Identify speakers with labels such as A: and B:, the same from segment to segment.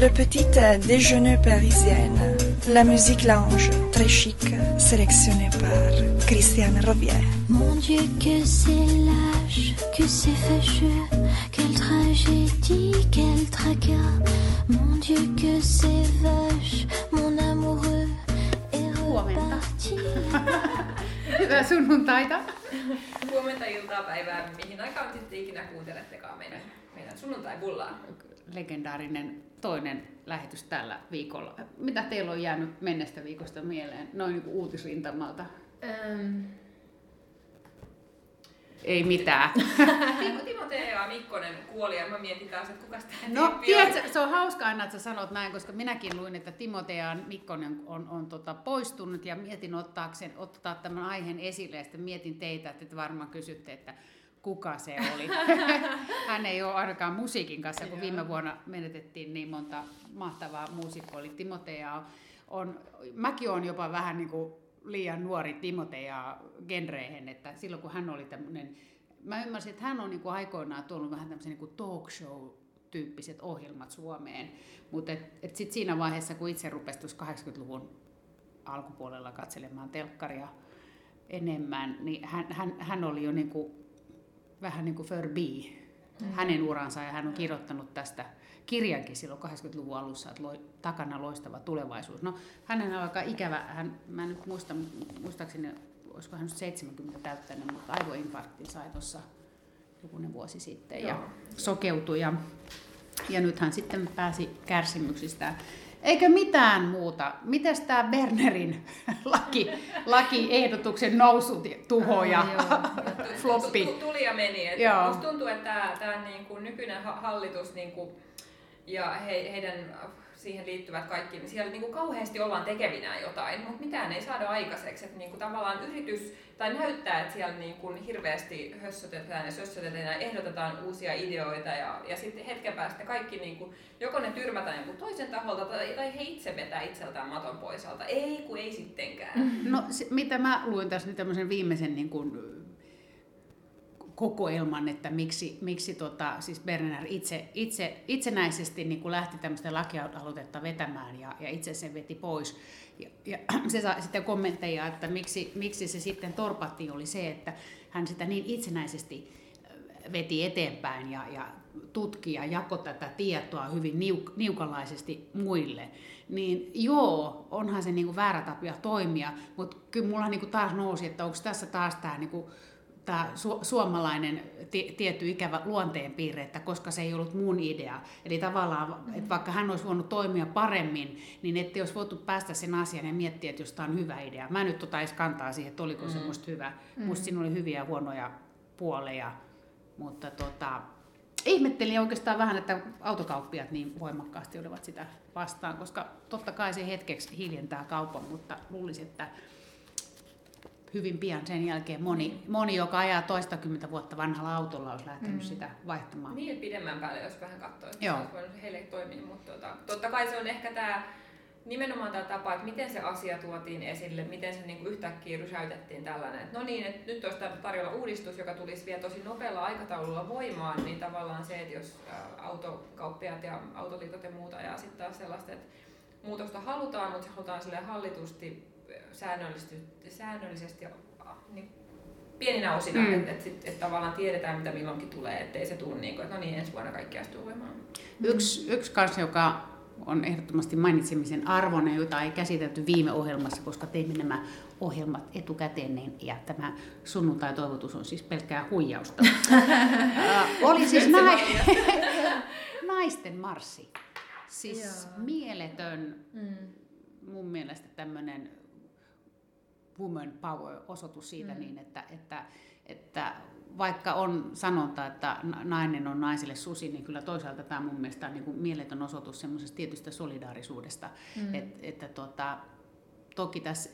A: Le petit déjeuner parisienne. La musique lounge, très chic, sélectionnée par Christiane Robier.
B: Mon Dieu, que c'est lâche, que c'est fâcheux, quelle tragédie, quel tracas. Mon Dieu, que c'est vache, mon amoureux est reparti.
C: Hyvää sunnuntaita.
D: Huomenta iltapäivää, mihin aikaan sitten ikinä kuuntelettekaan meidän, meidän sunnuntai-bullaa.
C: Legendaarinen toinen lähetys tällä viikolla. Mitä teillä on jäänyt menneestä viikosta mieleen, noin niin kuin uutisrintamalta?
D: Ähm.
C: Ei mitään.
D: Timo, Timo T.A. Mikkonen kuoli ja mä mietin taas, että kuka tämä
C: No, tiedätkö, se on hauska aina, että sä sanot näin, koska minäkin luin, että Timo T.A. Mikkonen on, on tota, poistunut ja mietin ottaakseen, ottaa tämän aiheen esille ja sitten mietin teitä, että te varmaan kysytte, että kuka se oli. Hän ei ole ainakaan musiikin kanssa, kun viime vuonna menetettiin niin monta mahtavaa muusikkoa. Eli Timotea on, mäkin olen jopa vähän niin kuin liian nuori Timotea genreihin, että silloin kun hän oli tämmöinen, mä ymmärsin, että hän on niin kuin aikoinaan tuonut vähän tämmöisen niin talk show tyyppiset ohjelmat Suomeen, mutta et, et sit siinä vaiheessa, kun itse rupesi 80-luvun alkupuolella katselemaan telkkaria enemmän, niin hän, hän, hän oli jo niin kuin vähän niin kuin Furby, mm. hänen uransa, ja hän on kirjoittanut tästä kirjankin silloin 80-luvun alussa, että loi, takana loistava tulevaisuus. No, hänen on aika ikävä, hän, mä en nyt muista, muistaakseni, olisiko hän nyt 70 täyttänyt, mutta aivoinfarktin sai tuossa jokunen vuosi sitten Joo. ja sokeutui. Ja, ja nyt hän sitten pääsi kärsimyksistä. Eikö mitään muuta? Miten tämä Bernerin laki, lakiehdotuksen nousu, tuho ja floppi?
D: Tuli ja meni. Et Joo. Musta tuntuu, että tämä, tämä niin kuin nykyinen hallitus niin kuin, ja he, heidän siihen liittyvät kaikki, niin siellä niin kuin kauheasti ollaan tekevinään jotain, mutta mitään ei saada aikaiseksi. Että niin kuin tavallaan yritys, tai näyttää, että siellä niin kuin hirveästi hössötetään ja sössötetään ja ehdotetaan uusia ideoita ja, ja sitten hetken päästä kaikki, niin kuin, joko ne tyrmätään jonkun toisen taholta tai, tai he itse vetää itseltään maton pois alta. Ei, kun ei sittenkään.
C: No se, mitä mä luin tässä nyt tämmöisen viimeisen niin kuin, kokoelman, että miksi, miksi tota, siis Berner itse, itse, itsenäisesti niin kuin lähti tämmöistä lakialoitetta vetämään ja, ja itse sen veti pois. Ja, ja se saa sitten kommentteja, että miksi, miksi se sitten torpattiin, oli se, että hän sitä niin itsenäisesti veti eteenpäin ja, ja tutki ja jako tätä tietoa hyvin niuk, niukalaisesti muille. Niin joo, onhan se niinku väärä tapa toimia, mutta kyllä mulla niinku taas nousi, että onko tässä taas tämä niinku, tämä su- suomalainen t- tietty ikävä luonteenpiirre, että koska se ei ollut mun idea. Eli tavallaan, että vaikka hän olisi voinut toimia paremmin, niin ettei olisi voitu päästä sen asian ja miettiä, että jos tämä on hyvä idea. Mä nyt tota edes kantaa siihen, että oliko mm. se musta hyvä. Mm. Musta siinä oli hyviä ja huonoja puoleja, mutta tota, ihmettelin oikeastaan vähän, että autokauppiat niin voimakkaasti olivat sitä vastaan, koska totta kai se hetkeksi hiljentää kaupan, mutta luulisin, että hyvin pian sen jälkeen moni, moni joka ajaa toistakymmentä vuotta vanhalla autolla, olisi lähtenyt mm. sitä vaihtamaan.
D: Niin, pidemmän päälle, jos vähän katsoo, että Joo. se olisi heille toiminut. Mutta tota, totta kai se on ehkä tämä nimenomaan tämä tapa, että miten se asia tuotiin esille, miten se niinku yhtäkkiä rysäytettiin tällainen, että no niin, että nyt olisi tarjolla uudistus, joka tulisi vielä tosi nopealla aikataululla voimaan, niin tavallaan se, että jos autokauppiat ja autoliitot ja muuta ajaa sitten taas sellaista, että muutosta halutaan, mutta se halutaan sille hallitusti säännöllisesti, säännöllisesti niin pieninä osina, mm. että et, et, et tavallaan tiedetään, mitä milloinkin tulee, ettei se tule niin kuin, että no niin, ensi vuonna kaikki astuu voimaan.
C: Yksi, yksi kanssa, joka on ehdottomasti mainitsemisen arvoinen, jota ei käsitelty viime ohjelmassa, koska teimme nämä ohjelmat etukäteen, niin, ja tämä sunnuntai-toivotus on siis pelkkää huijausta. Oli siis nai... naisten marssi. Siis Joo. mieletön, mm. mun mielestä tämmöinen woman power-osoitus siitä mm. niin, että, että, että vaikka on sanonta, että nainen on naisille susi, niin kyllä toisaalta tämä mun mielestä on niin kuin mieletön osoitus semmoisesta tietystä solidaarisuudesta. Mm. Et, että tota, toki tässä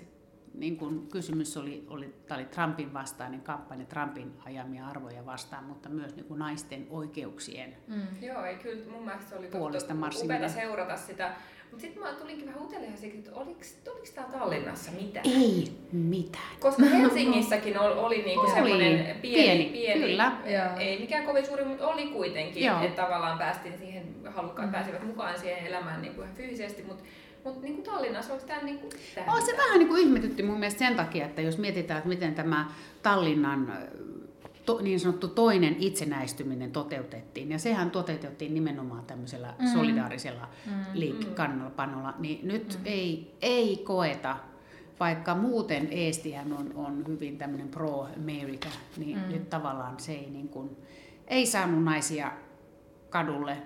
C: niin kuin kysymys oli, oli, tämä oli Trumpin vastainen kampanja, Trumpin ajamia arvoja vastaan, mutta myös niin kuin naisten oikeuksien
D: mm. Joo, ei, kyllä mun mielestä se oli puolesta upeaa seurata sitä Mutta sitten mä tulinkin vähän uteliaiseksi, että oliko, oliko täällä Tallinnassa mitään?
C: Ei mitään.
D: Koska Helsingissäkin oli, oli niinku semmoinen pieni,
C: pieni,
D: pieni,
C: kyllä.
D: ei mikään kovin suuri, mutta oli kuitenkin,
C: Joo.
D: että tavallaan päästiin siihen, halukkaat pääsivät mukaan siihen elämään niinku ihan fyysisesti, mutta mutta niin kuin Tallinnassa, onko tämä niin kuin
C: Oh, se vähän niin kuin ihmetytti mun mielestä sen takia, että jos mietitään, että miten tämä Tallinnan to, niin sanottu toinen itsenäistyminen toteutettiin, ja sehän toteutettiin nimenomaan tämmöisellä mm. solidaarisella mm. liikkekannalpanolla, niin nyt mm. ei, ei koeta, vaikka muuten Eestihän on, on hyvin tämmöinen pro-America, niin mm. nyt tavallaan se ei, niin kuin, ei saanut naisia kadulle,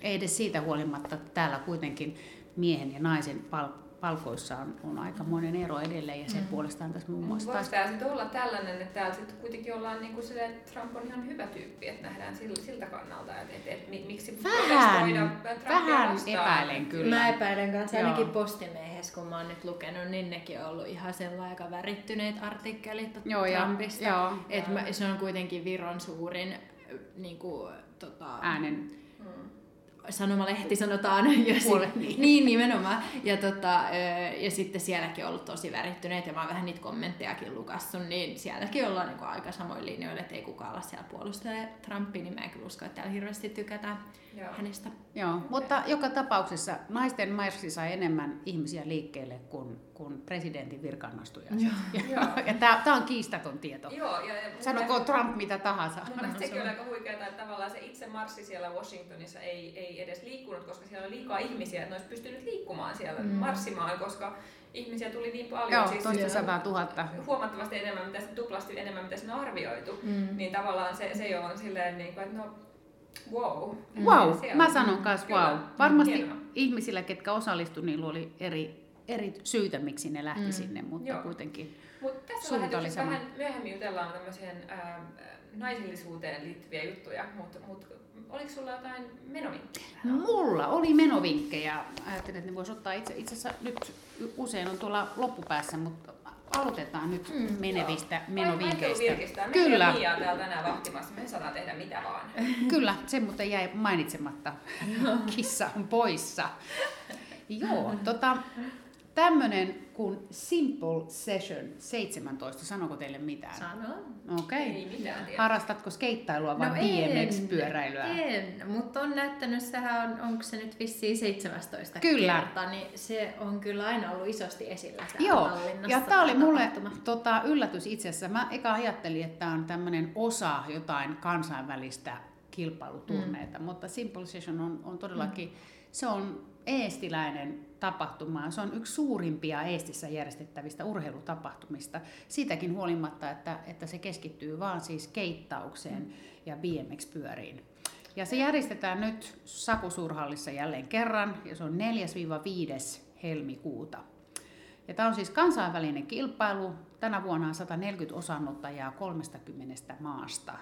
C: ei edes siitä huolimatta, että täällä kuitenkin miehen ja naisen pal- palkoissa on, on aika monen ero edelleen ja sen mm. puolestaan tässä muun muassa
D: Voiko
C: taas...
D: tämä sitten olla tällainen, että täällä sitten kuitenkin ollaan niin kuin sille, että Trump on ihan hyvä tyyppi, että nähdään siltä, siltä kannalta, että, että, että, että miksi
C: Vähän,
D: Trumpia
C: vähän
D: vastaan?
C: epäilen kyllä.
E: Mä epäilen kanssa
C: Joo.
E: ainakin postimiehes, kun mä oon nyt lukenut, niin nekin on ollut ihan sellainen aika värittyneet artikkelit
C: Joo, ja-
E: Trumpista.
C: joo.
E: Et mä, se on kuitenkin Viron suurin niin kuin, tota,
C: äänen.
E: Sanomalehti sanotaan. Ja sit,
C: niin.
E: niin, nimenomaan. Ja, tota, ja sitten sielläkin on ollut tosi värittyneet, ja mä oon vähän niitä kommenttejakin lukassut, niin sielläkin ollaan niin aika samoin linjoilla, että ei kukaan ala siellä puolustele Trumpia, niin mä en kyllä usko, että täällä hirveästi tykätään
D: Joo.
E: hänestä.
C: Joo, mutta joka tapauksessa naisten marssi sai enemmän ihmisiä liikkeelle kuin, kuin presidentin virkaanastuja. Ja, ja tämä on kiistaton tieto.
D: Joo, ja, ja
C: Sanoko Trump mitä tahansa.
D: Mun mielestä sekin on aika huikeaa, että tavallaan se itse marssi siellä Washingtonissa ei, ei edes liikkunut, koska siellä oli liikaa ihmisiä, että ne olisi pystynyt liikkumaan siellä, mm. marssimaan, koska ihmisiä tuli niin paljon.
C: Joo,
D: siis
C: toista sataa tuhatta.
D: huomattavasti enemmän, mitä, tuplasti enemmän, mitä siinä on arvioitu. Mm. Niin tavallaan se, se jo on silleen, niin kuin, että no, wow.
C: Wow,
D: Se
C: mä
D: on-
C: sanon
D: Kyllä.
C: wow. Varmasti
D: Hienoa.
C: ihmisillä, ketkä osallistuivat, niillä oli eri, eri syitä, miksi ne lähti
E: Mm.
C: sinne, mutta
D: Joo.
C: kuitenkin.
D: Mutta tässä
C: Suunta oli sama.
D: vähän myöhemmin jutellaan tämmöiseen ää, naisellisuuteen liittyviä juttuja, mutta mut, oliko sulla jotain menovinkkejä?
C: Mulla oli menovinkkejä. Ajattelin, että ne voisi ottaa itse, itse asiassa nyt usein on tuolla loppupäässä, mutta aloitetaan nyt mm, menevistä menovinkkeistä.
D: virkistää. Me
C: Kyllä.
D: Miaa täällä tänään vahtimassa, me saadaan tehdä mitä vaan.
C: Kyllä, se muuten jäi mainitsematta. Kissa on poissa. Joo, tota, tämmönen kuin Simple Session 17, sanoko teille mitään?
E: Sanon.
C: Okei.
D: Tiedä.
C: Harrastatko skeittailua vai
E: No
C: BMX-pyöräilyä?
E: En, mutta on näyttänyt, sehän on, onko se nyt vissiin 17
C: Kyllä.
E: kertaa, niin se on kyllä aina ollut isosti esillä täällä
C: Joo, ja tämä oli mulle tota, yllätys itse asiassa. Mä eka ajattelin, että tämä on tämmöinen osa jotain kansainvälistä kilpailuturneita, mm. mutta Simple Session on, on todellakin, mm. se on eestiläinen tapahtuma. ja Se on yksi suurimpia Eestissä järjestettävistä urheilutapahtumista. Siitäkin huolimatta, että, että se keskittyy vaan siis keittaukseen mm. ja BMX-pyöriin. Ja se järjestetään nyt Sakusurhallissa jälleen kerran, ja se on 4-5. helmikuuta. Ja tämä on siis kansainvälinen kilpailu. Tänä vuonna on 140 osanottajaa 30 maasta.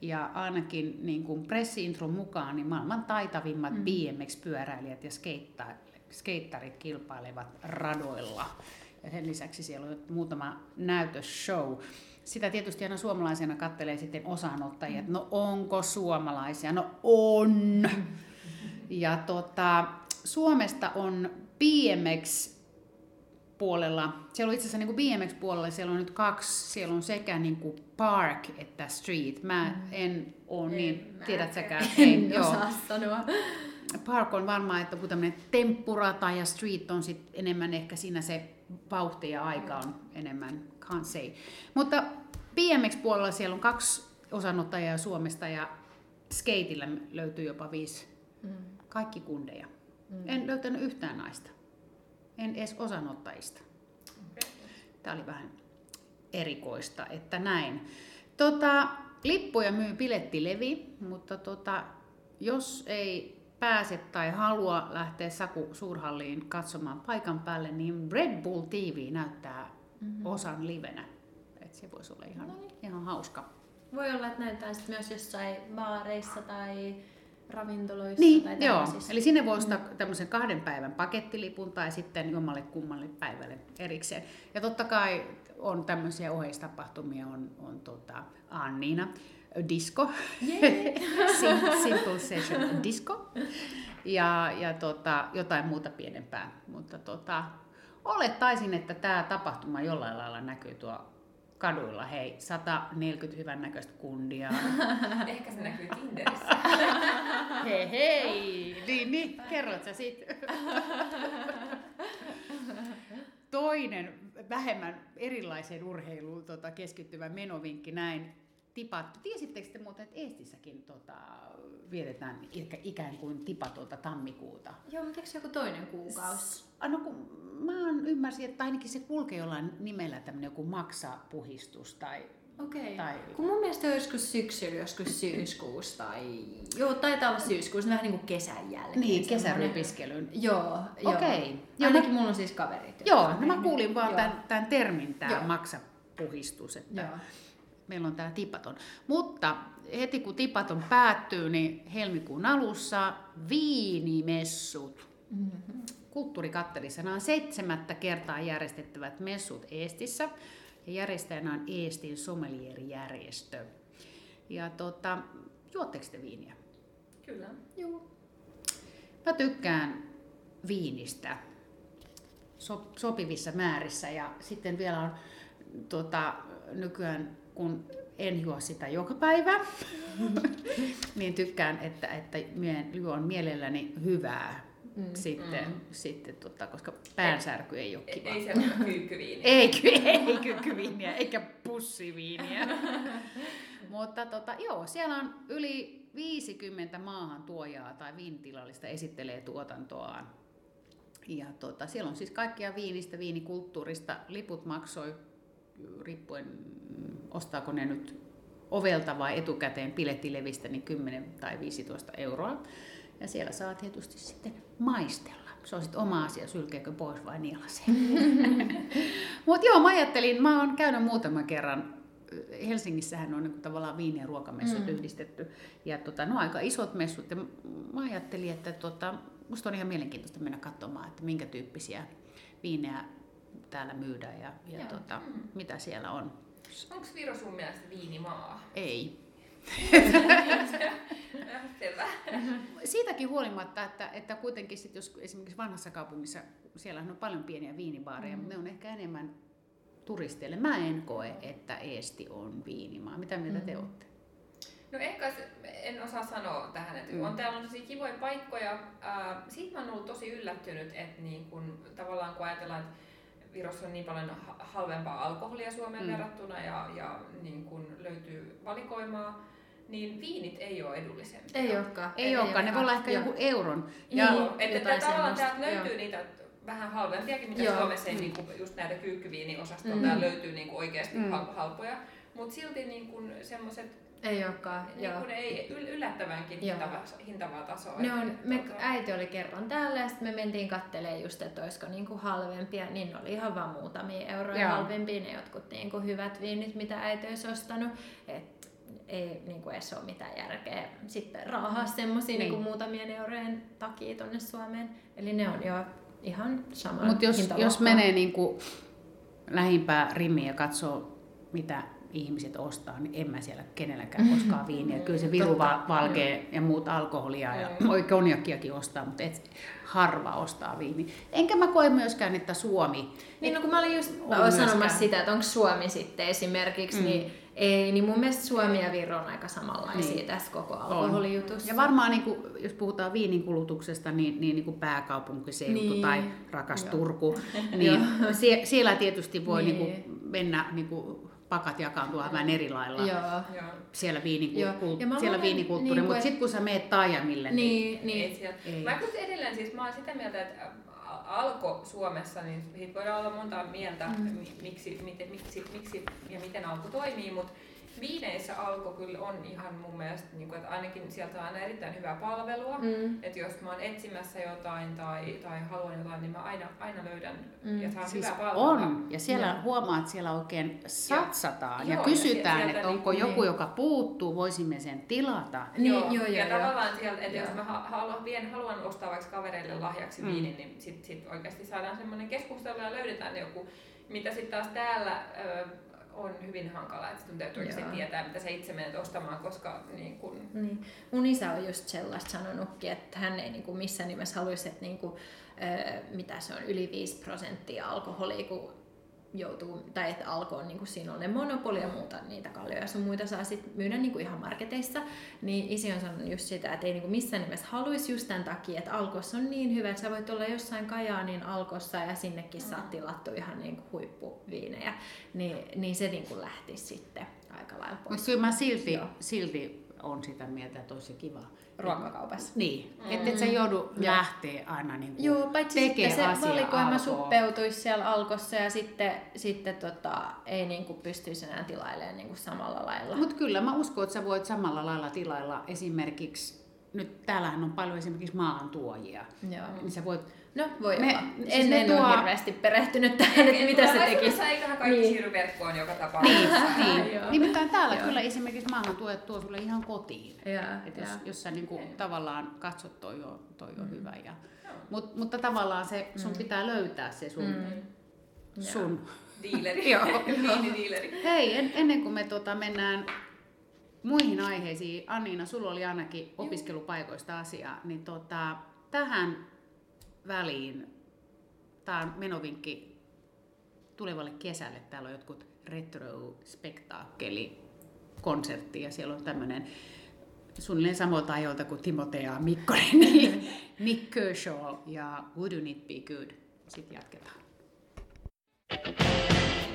C: Ja ainakin niin kuin pressi-intron mukaan niin maailman taitavimmat mm. BMX-pyöräilijät ja skeitta- skeittarit kilpailevat radoilla. Ja sen lisäksi siellä on muutama näytösshow. Sitä tietysti aina suomalaisena kattelee sitten osanottajia, että no onko suomalaisia? No on! Ja tota, Suomesta on BMX puolella, siellä on itse asiassa niin BMX-puolella, siellä on nyt kaksi, siellä on sekä niin kuin park että street. Mä en ole niin, tiedät säkään.
E: En
C: joo.
E: osaa sanoa.
C: Park on varmaan, että kun tämmöinen temppurata ja street on sit enemmän ehkä siinä se vauhti ja aika on enemmän, can't say. Mutta BMX-puolella siellä on kaksi osanottajaa Suomesta ja skateillä löytyy jopa viisi.
E: Mm.
C: Kaikki kundeja. En löytänyt yhtään naista. En edes osanottajista. Tämä oli vähän erikoista, että näin. Tota, lippuja myy Pilettilevi, mutta tota, jos ei pääse tai halua lähteä Saku Suurhalliin katsomaan paikan päälle, niin Red Bull TV näyttää mm-hmm. osan livenä. Et se voisi olla ihan, ihan hauska.
E: Voi olla, että näytetään sit myös jossain baareissa tai ravintoloissa
C: Niin,
E: tai
C: joo. Eli sinne voi ostaa tämmöisen kahden päivän pakettilipun tai sitten jommalle kummalle päivälle erikseen. Ja totta kai on tämmöisiä oheistapahtumia, on, on tota Anniina, disco, Sim- Simple Session disco. ja, ja tota, jotain muuta pienempää. Mutta tota, olettaisin, että tämä tapahtuma jollain lailla näkyy tuo kaduilla. Hei, 140 hyvän näköistä kundia.
D: Ehkä se näkyy Tinderissä.
C: hei hei! Niin, niin. kerrot sä sit? Toinen vähemmän erilaiseen urheiluun tota, keskittyvä menovinkki näin tipattu. Tiesittekö te muuten, että Eestissäkin tota, vietetään ikään kuin tipatonta tammikuuta?
E: Joo, mutta eikö se joku toinen kuukausi?
C: No kun mä oon ymmärsin, että ainakin se kulkee jollain nimellä tämmöinen joku maksapuhistus tai
E: Okei. Tai... Kun mun mielestä on joskus syksyllä, joskus syyskuussa tai... Joo, taitaa olla syyskuussa, vähän niin kuin kesän jälkeen.
C: Niin, kesärypiskelyn.
E: Joo,
C: joo. Okei.
E: Okay. Ainakin mulla on siis kaverit.
C: Joo, no mä kuulin vaan tämän, tämän termin, tämä joo. maksapuhistus, että joo. Meillä on tämä tipaton. Mutta heti kun tipaton päättyy, niin helmikuun alussa viinimessut. Mm-hmm. Kulttuurikattelissa nämä on seitsemättä kertaa järjestettävät messut Eestissä ja järjestäjänä on Eestin sommelier-järjestö. Ja tota, juotteko te viiniä?
D: Kyllä.
E: Joo.
C: Mä tykkään viinistä so, sopivissa määrissä ja sitten vielä on tota, nykyään, kun en juo sitä joka päivä, niin tykkään, että, että juon mielelläni hyvää mm. sitten, mm. sitten tota, koska päänsärky ei ole kiva.
D: Ei, ei se ole kyykkyviiniä.
C: ei, ei kyykkyviiniä, eikä pussiviiniä. Mutta tota, joo, siellä on yli 50 maahan tuojaa tai viinitilallista esittelee tuotantoaan. Ja tota, siellä on siis kaikkia viinistä, viinikulttuurista. Liput maksoi riippuen, ostaako ne nyt ovelta vai etukäteen pilettilevistä, niin 10 tai 15 euroa. Ja siellä saa tietysti sitten maistella. Se on sitten oma asia, sylkeekö pois vai nielasee. Mutta joo, mä ajattelin, mä oon käynyt muutaman kerran Helsingissähän on niin tavallaan viini- ja ruokamessut mm. yhdistetty. Ja tota, no aika isot messut. Ja mä ajattelin, että tota, musta on ihan mielenkiintoista mennä katsomaan, että minkä tyyppisiä viinejä täällä myydään ja, ja tota, mm. mitä siellä on.
D: Onko Viro sun mielestä viinimaa?
C: Ei. Siitäkin huolimatta, että, että kuitenkin sit, jos esimerkiksi vanhassa kaupungissa, siellä on paljon pieniä viinibaareja, mm. mutta ne on ehkä enemmän turisteille. Mä en koe, että Eesti on viinimaa. Mitä mieltä mm. te olette?
D: No ehkä en osaa sanoa tähän, että mm. on täällä on tosi kivoja paikkoja. Äh, siitä mä oon ollut tosi yllättynyt, että niin kun, tavallaan kun ajatellaan, että Virossa on niin paljon halvempaa alkoholia Suomeen mm. verrattuna ja, ja niin kun löytyy valikoimaa, niin viinit ei ole edullisempia.
E: Ei olekaan.
C: Ei, ei olekaan, ne voi olla ehkä joku euron.
D: Ja niin, että tavallaan täältä löytyy joo. niitä vähän halvempiakin, mitä joo. Suomessa ei mm. niinku, just näitä kyykkyviiniosastolta mm. löytyy niinku oikeasti mm. halpoja. Mutta silti niinku semmoiset
E: ei olekaan,
D: niin joo. ei yllättävänkin hintavaa, hintavaa tasoa.
E: No, on, me, tuota... äiti oli kerran täällä ja sitten me mentiin kattelemaan just, että olisiko niinku halvempia, niin oli ihan vaan muutamia euroja joo. halvempia ne jotkut niinku hyvät viinit, mitä äiti olisi ostanut. Et ei niinku edes ole mitään järkeä sitten raahaa semmoisia niin. niinku muutamien eurojen takia tonne Suomeen. Eli ne on jo ihan sama
C: Mutta jos, jos menee niinku lähimpää rimiä ja katsoo, mitä ihmiset ostaa, niin en mä siellä kenelläkään koskaan viiniä. Kyllä se viru valkee ja muut alkoholia ja oi konjakkiakin ostaa, mutta et harva ostaa viini. Enkä mä koe myöskään, että Suomi...
E: Niin no kun mä olin just sanomassa myöskään... sitä, että onko Suomi sitten esimerkiksi, mm. niin ei, niin mun mielestä Suomi ja Viro on aika samanlaisia niin. tässä koko alkoholijutussa.
C: Ja varmaan niin kuin, jos puhutaan viinin kulutuksesta, niin, niin, niin kuin pääkaupunkiseutu niin. tai rakas Joo. Turku, niin sie, siellä tietysti voi niin. Niin kuin mennä niin kuin pakat jakaantuu vähän eri lailla
E: Joo.
C: siellä, viinikulttuuri, siellä viinikulttuuri, niin mutta sitten kun sä meet taajamille,
D: niin... niin, niin. Ei. Mä edelleen siis, mä oon sitä mieltä, että alko Suomessa, niin siitä voidaan olla monta mieltä, mm. miksi, miten, miksi, miksi ja miten alko toimii, mutta viineissä alko kyllä on ihan mun mielestä, niin kuin, että ainakin sieltä on aina erittäin hyvää palvelua. Mm. Että jos mä oon etsimässä jotain tai, tai haluan jotain, niin mä aina, aina löydän mm. ja saan siis hyvää palvelua.
C: on. Ja siellä ja. huomaat, että siellä oikein satsataan ja, ja kysytään, ja että onko niin, joku, joka puuttuu, voisimme sen tilata.
D: Niin, joo, joo, ja joo, tavallaan joo. sieltä, että joo. jos mä haluan, vien, haluan ostaa vaikka kavereille lahjaksi mm. viinin, niin sitten sit oikeasti saadaan semmoinen keskustelu ja löydetään joku, mitä sitten taas täällä on hyvin hankala, että sun täytyy oikeasti tietää, mitä sä itse menet ostamaan, koska niin kun...
E: niin. Mun isä on just sellaista sanonutkin, että hän ei niin kuin missään nimessä haluaisi, että niin kuin, mitä se on, yli 5 prosenttia alkoholia, kun joutuu, tai että alkoon niin kuin siinä on ne monopoli ja muuta, niitä kaljoja sun muita saa sit myydä niin kuin ihan marketeissa, niin isi on sanonut just sitä, että ei niin kuin missään nimessä haluaisi just tämän takia, että alkossa on niin hyvä, että sä voit olla jossain Kajaanin alkossa ja sinnekin mm. saat tilattu ihan niin kuin huippuviinejä, niin, niin se niin kuin lähtisi sitten aika lailla pois.
C: Mutta kyllä mä silti, silti on sitä mieltä, että olisi kiva
E: ruokakaupassa.
C: Niin, mm. että et sä joudu mm. lähteä aina niin kuin
E: Joo, paitsi sitten se valikoima alkoon. suppeutuisi siellä alkossa ja sitten, sitten tota, ei niin kuin pystyisi enää tilailemaan niin kuin samalla lailla.
C: Mutta kyllä mä uskon, että sä voit samalla lailla tilailla esimerkiksi nyt täällähän on paljon esimerkiksi maahantuojia, Joo. niin sä voit
E: No voi me, olla. Siis en, en tuo... ole hirveästi perehtynyt tähän, että mitä se tekisi.
D: Eiköhän kaikki niin. siirry verkkoon joka tapauksessa.
C: niin, niin. Nimittäin täällä Joo. kyllä esimerkiksi maahantuojat tuo sulle ihan kotiin. Ja, Et jos, jos sä niinku tavallaan katsot, toi on, toi on mm. hyvä. Ja, mut, mutta tavallaan se, sun mm. pitää löytää se sun, mm. sun
D: Diileri. Joo.
C: Hei, en, ennen kuin me tota, mennään muihin aiheisiin, Anniina, sulla oli ainakin opiskelupaikoista asiaa, niin tota, tähän väliin. Tämä on menovinkki tulevalle kesälle. Täällä on jotkut retrospektaakkeli konsertti ja siellä on tämmöinen suunnilleen samoilta ajoilta kuin Timotea Mikkonen, niin Nick Kershaw ja Wouldn't It Be Good. Sitten jatketaan. thank you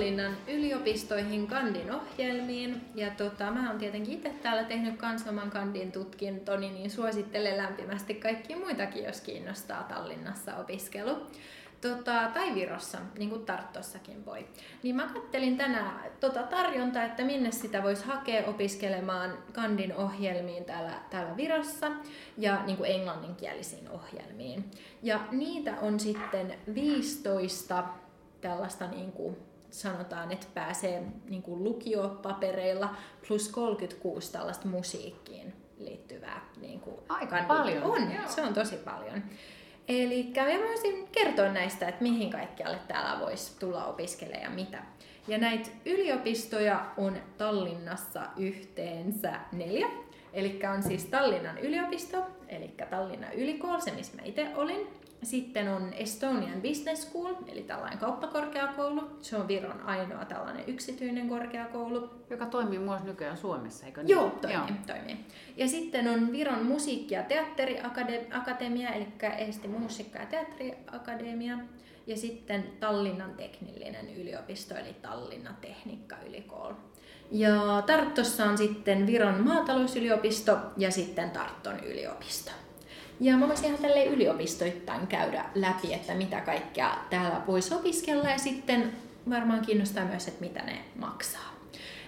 E: haut Tallinnan yliopistoihin kandin ohjelmiin. Ja tota, mä oon tietenkin itse täällä tehnyt kans oman kandin tutkintoni, niin suosittelen lämpimästi kaikki muitakin, jos kiinnostaa Tallinnassa opiskelu. Tota, tai Virossa, niin kuin Tarttossakin voi. Niin mä kattelin tänään tota tarjontaa, että minne sitä voisi hakea opiskelemaan kandin ohjelmiin täällä, täällä Virossa ja niin kuin englanninkielisiin ohjelmiin. Ja niitä on sitten 15 tällaista niin kuin sanotaan, että pääsee niin kuin lukiopapereilla plus 36 tällaista musiikkiin liittyvää. Niin kuin
C: Aika paljon.
E: On, Joo. se on tosi paljon. Eli mä voisin kertoa näistä, että mihin kaikkialle täällä voisi tulla opiskelemaan ja mitä. Ja näitä yliopistoja on Tallinnassa yhteensä neljä. Eli on siis Tallinnan yliopisto, eli Tallinnan ylikool, se missä mä itse olin. Sitten on Estonian Business School, eli tällainen kauppakorkeakoulu. Se on Viron ainoa tällainen yksityinen korkeakoulu.
C: Joka toimii myös nykyään Suomessa, eikö
E: niin? Joo, toimii, Joo. toimii. Ja sitten on Viron musiikki- ja teatteriakatemia, eli Eesti Musiikka- ja teatteriakademia. Ja sitten Tallinnan teknillinen yliopisto, eli Tallinna Tekniikka Ylikoulu. Ja Tarttossa on sitten Viron maatalousyliopisto ja sitten Tartton yliopisto. Ja mä voisin ihan tälle yliopistoittain käydä läpi, että mitä kaikkea täällä voisi opiskella ja sitten varmaan kiinnostaa myös, että mitä ne maksaa.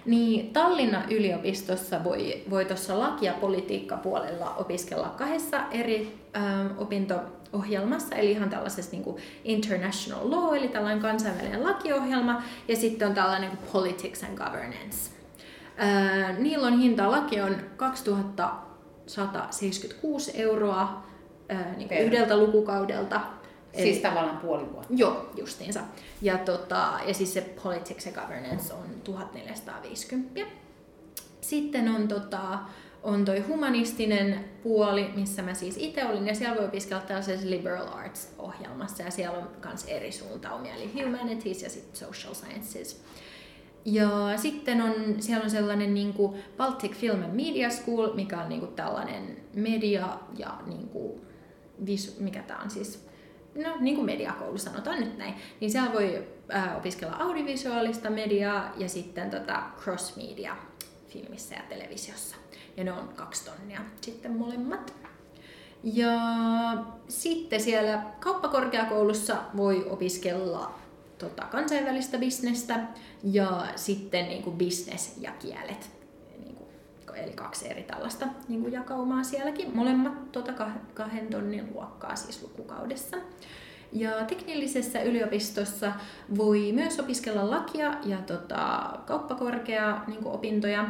E: Niin Tallinnan yliopistossa voi, voi tuossa laki- ja politiikkapuolella opiskella kahdessa eri ähm, opinto-ohjelmassa, eli ihan tällaisessa niin kuin international law, eli tällainen kansainvälinen lakiohjelma, ja sitten on tällainen niin politics and governance. Äh, niillä on hinta, laki on 2000 176 euroa ää, niin kuin yhdeltä lukukaudelta.
C: Siis Eli, tavallaan puoli vuotta.
E: Joo, justiinsa. Ja, tota, ja siis se Politics and Governance on 1450. Sitten on, tota, on toi humanistinen puoli, missä mä siis itse olin, ja siellä voi opiskella tällaisessa liberal arts-ohjelmassa, ja siellä on myös eri suuntaumia, eli humanities ja sitten social sciences. Ja sitten on, siellä on sellainen niin kuin Baltic Film and Media School, mikä on niin kuin tällainen media ja niin kuin, visu, mikä tämä on siis, no niin kuin mediakoulu sanotaan nyt näin, niin siellä voi äh, opiskella audiovisuaalista mediaa ja sitten tota cross media filmissä ja televisiossa. Ja ne on kaksi tonnia sitten molemmat. Ja sitten siellä kauppakorkeakoulussa voi opiskella tota, kansainvälistä bisnestä ja sitten niin kuin business ja kielet. Niin kuin, eli kaksi eri tällaista niin kuin jakaumaa sielläkin. Molemmat tota, kahden tonnin luokkaa siis lukukaudessa. Ja teknillisessä yliopistossa voi myös opiskella lakia ja tota, kauppakorkea niin opintoja.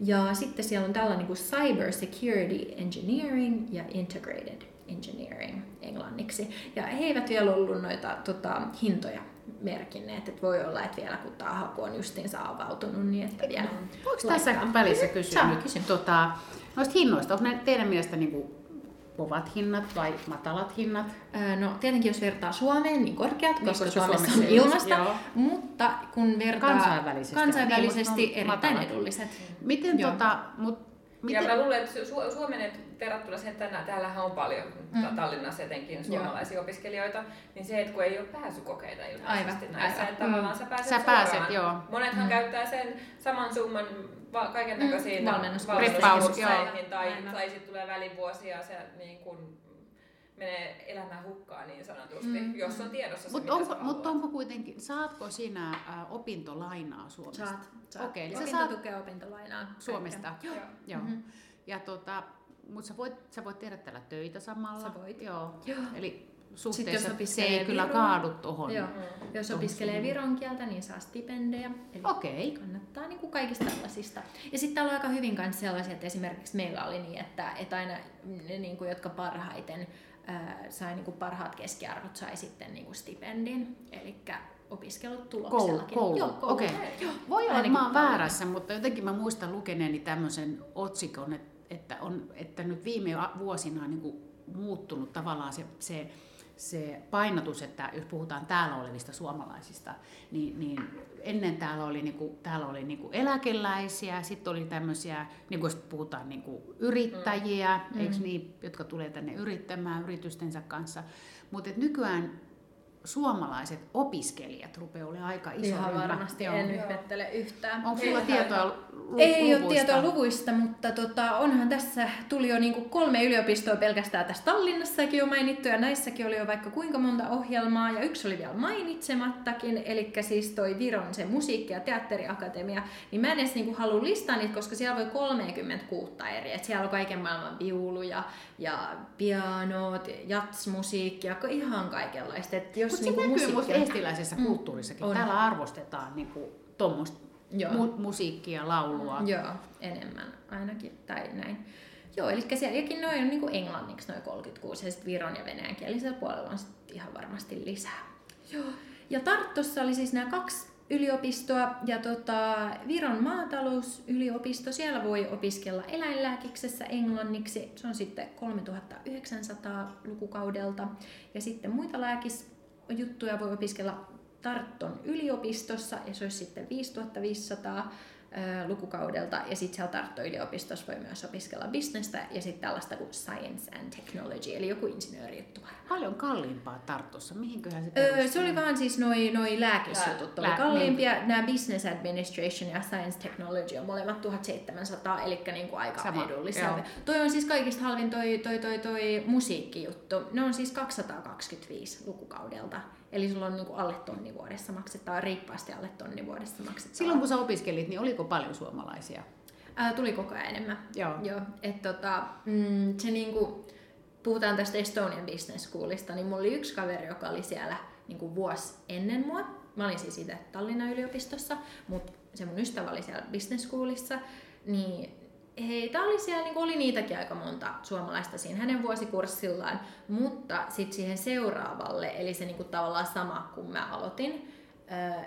E: Ja sitten siellä on tällainen kuin Cyber Security Engineering ja Integrated Engineering englanniksi. Ja he eivät vielä ollut noita tota, hintoja merkinneet, että voi olla, että vielä kun tämä haku on justiinsa avautunut, niin että vielä
C: Voiko tässä välissä kysyä nyt kysyn. tota, noista hinnoista? Onko ne teidän mielestä niin kuin kovat hinnat vai matalat hinnat?
E: No tietenkin jos vertaa Suomeen, niin korkeat, niin, koska, koska Suomessa, Suomessa on ilmasta, joo. mutta kun vertaa
C: kansainvälisesti,
E: kansainvälisesti niin, erittäin matalat. edulliset.
C: Miten tota, mut
D: Miten? Ja mä luulen, että Su- Suomen verrattuna siihen, että täällähän on paljon mm. Tallinnassa etenkin suomalaisia joo. opiskelijoita, niin se, että kun ei ole pääsykokeita ilmeisesti aivan, näissä, että mm. tavallaan sä pääset
C: sä pääset, joo.
D: Monethan mm. käyttää sen saman summan va- kaiken näköisiin mm.
C: valmennuskursseihin
D: tai, tai sitten tulee välivuosia se niin kun, menee elämään hukkaan niin sanotusti, mm. jos on tiedossa
C: Mutta onko, mut onko kuitenkin, saatko sinä äh, opintolainaa Suomesta?
E: Saat. saat.
C: Okei,
E: okay, eli saat opintolainaa.
C: Suomesta? Joo. Joo. Mm-hmm. Ja tota, mutta sä voit, sä voit tehdä täällä töitä samalla.
E: Sä voit.
C: Joo. Joo. Eli suhteessa se ei kyllä Viron, kaadu tuohon. Joo.
E: Mm. Jos opiskelee viron kieltä, niin saa stipendejä.
C: Eli Okei.
E: kannattaa niin kuin kaikista tällaisista. Ja sitten täällä on aika hyvin myös sellaisia, että esimerkiksi meillä oli niin, että, että aina ne, niin kuin, jotka parhaiten sai niin kuin parhaat keskiarvot, sai sitten niin kuin stipendin. Eli opiskelut tuloksellakin.
C: Koulu, koulu. Joo, koulu. Okay. Voi olla, että mä oon väärässä, mutta jotenkin mä muistan lukeneeni tämmöisen otsikon, että, että, on, että nyt viime vuosina on niin kuin muuttunut tavallaan se, se se painotus, että jos puhutaan täällä olevista suomalaisista, niin, niin ennen täällä oli, niin kuin, täällä oli niin kuin eläkeläisiä, sitten oli tämmöisiä, niin kuin puhutaan niin kuin yrittäjiä, mm. eikö niin, jotka tulee tänne yrittämään yritystensä kanssa. Mutta nykyään suomalaiset opiskelijat rupeaa olemaan aika iso
E: Ihan
C: ryhmä.
E: varmasti,
C: Joo.
E: en ihmettele yhtään.
C: Onko sulla tietoa lu-
E: Ei ole
C: luvuista?
E: tietoa luvuista, mutta tota, onhan tässä tuli jo niinku kolme yliopistoa pelkästään tässä Tallinnassakin jo mainittu, ja näissäkin oli jo vaikka kuinka monta ohjelmaa, ja yksi oli vielä mainitsemattakin, eli siis toi Viron se musiikki- ja teatteriakatemia, niin mä en edes niinku halua listaa niitä, koska siellä voi 36 eri, että siellä on kaiken maailman viuluja, ja pianot, jatsmusiikkia, ihan kaikenlaista. Et jos
C: Mutta se
E: niinku
C: näkyy musta eestiläisessä
E: Mm.
C: kulttuurissakin.
E: On.
C: Täällä arvostetaan niinku tuommoista mu- musiikkia, laulua.
E: Joo, enemmän ainakin, tai näin. Joo, eli sielläkin noin on niin kuin englanniksi noin 36, ja sitten viron ja venäjän kielisellä puolella on sit ihan varmasti lisää. Joo. Ja Tarttossa oli siis nämä kaksi yliopistoa, ja tota, Viron maatalousyliopisto, siellä voi opiskella eläinlääkiksessä englanniksi, se on sitten 3900 lukukaudelta, ja sitten muita lääkisjuttuja voi opiskella Tartton yliopistossa, ja se olisi sitten 5500 ö, lukukaudelta, ja sitten siellä Tartto-yliopistossa voi myös opiskella bisnestä, ja sitten tällaista kuin Science and Technology, eli joku insinöörijuttu.
C: Paljon kalliimpaa Tartussa. Mihinköhän se
E: Öö, se oli vaan siis noi, noi lääkisjutut oli
C: Lää-
E: kalliimpia. Nämä Business Administration ja Science Technology on molemmat 1700, eli niinku aika
C: Sama,
E: edullisia.
C: joo.
E: Toi on siis kaikista halvin toi, toi, toi, toi musiikkijuttu. Ne on siis 225 lukukaudelta. Eli sulla on niinku alle tonni vuodessa maksettava, reippaasti alle tonni vuodessa maksettava.
C: Silloin kun sä opiskelit, niin oliko paljon suomalaisia?
E: Ää, tuli koko ajan enemmän.
C: Joo.
E: Joo, että tota, mm, se niinku, puhutaan tästä Estonian Business Schoolista, niin mulla oli yksi kaveri, joka oli siellä niinku vuosi ennen mua. Mä olin siis itse Tallinnan yliopistossa, mutta se mun ystävä oli siellä Business Schoolissa, niin heitä oli siellä, niin oli niitäkin aika monta suomalaista siinä hänen vuosikurssillaan, mutta sitten siihen seuraavalle, eli se niin tavallaan sama kuin mä aloitin,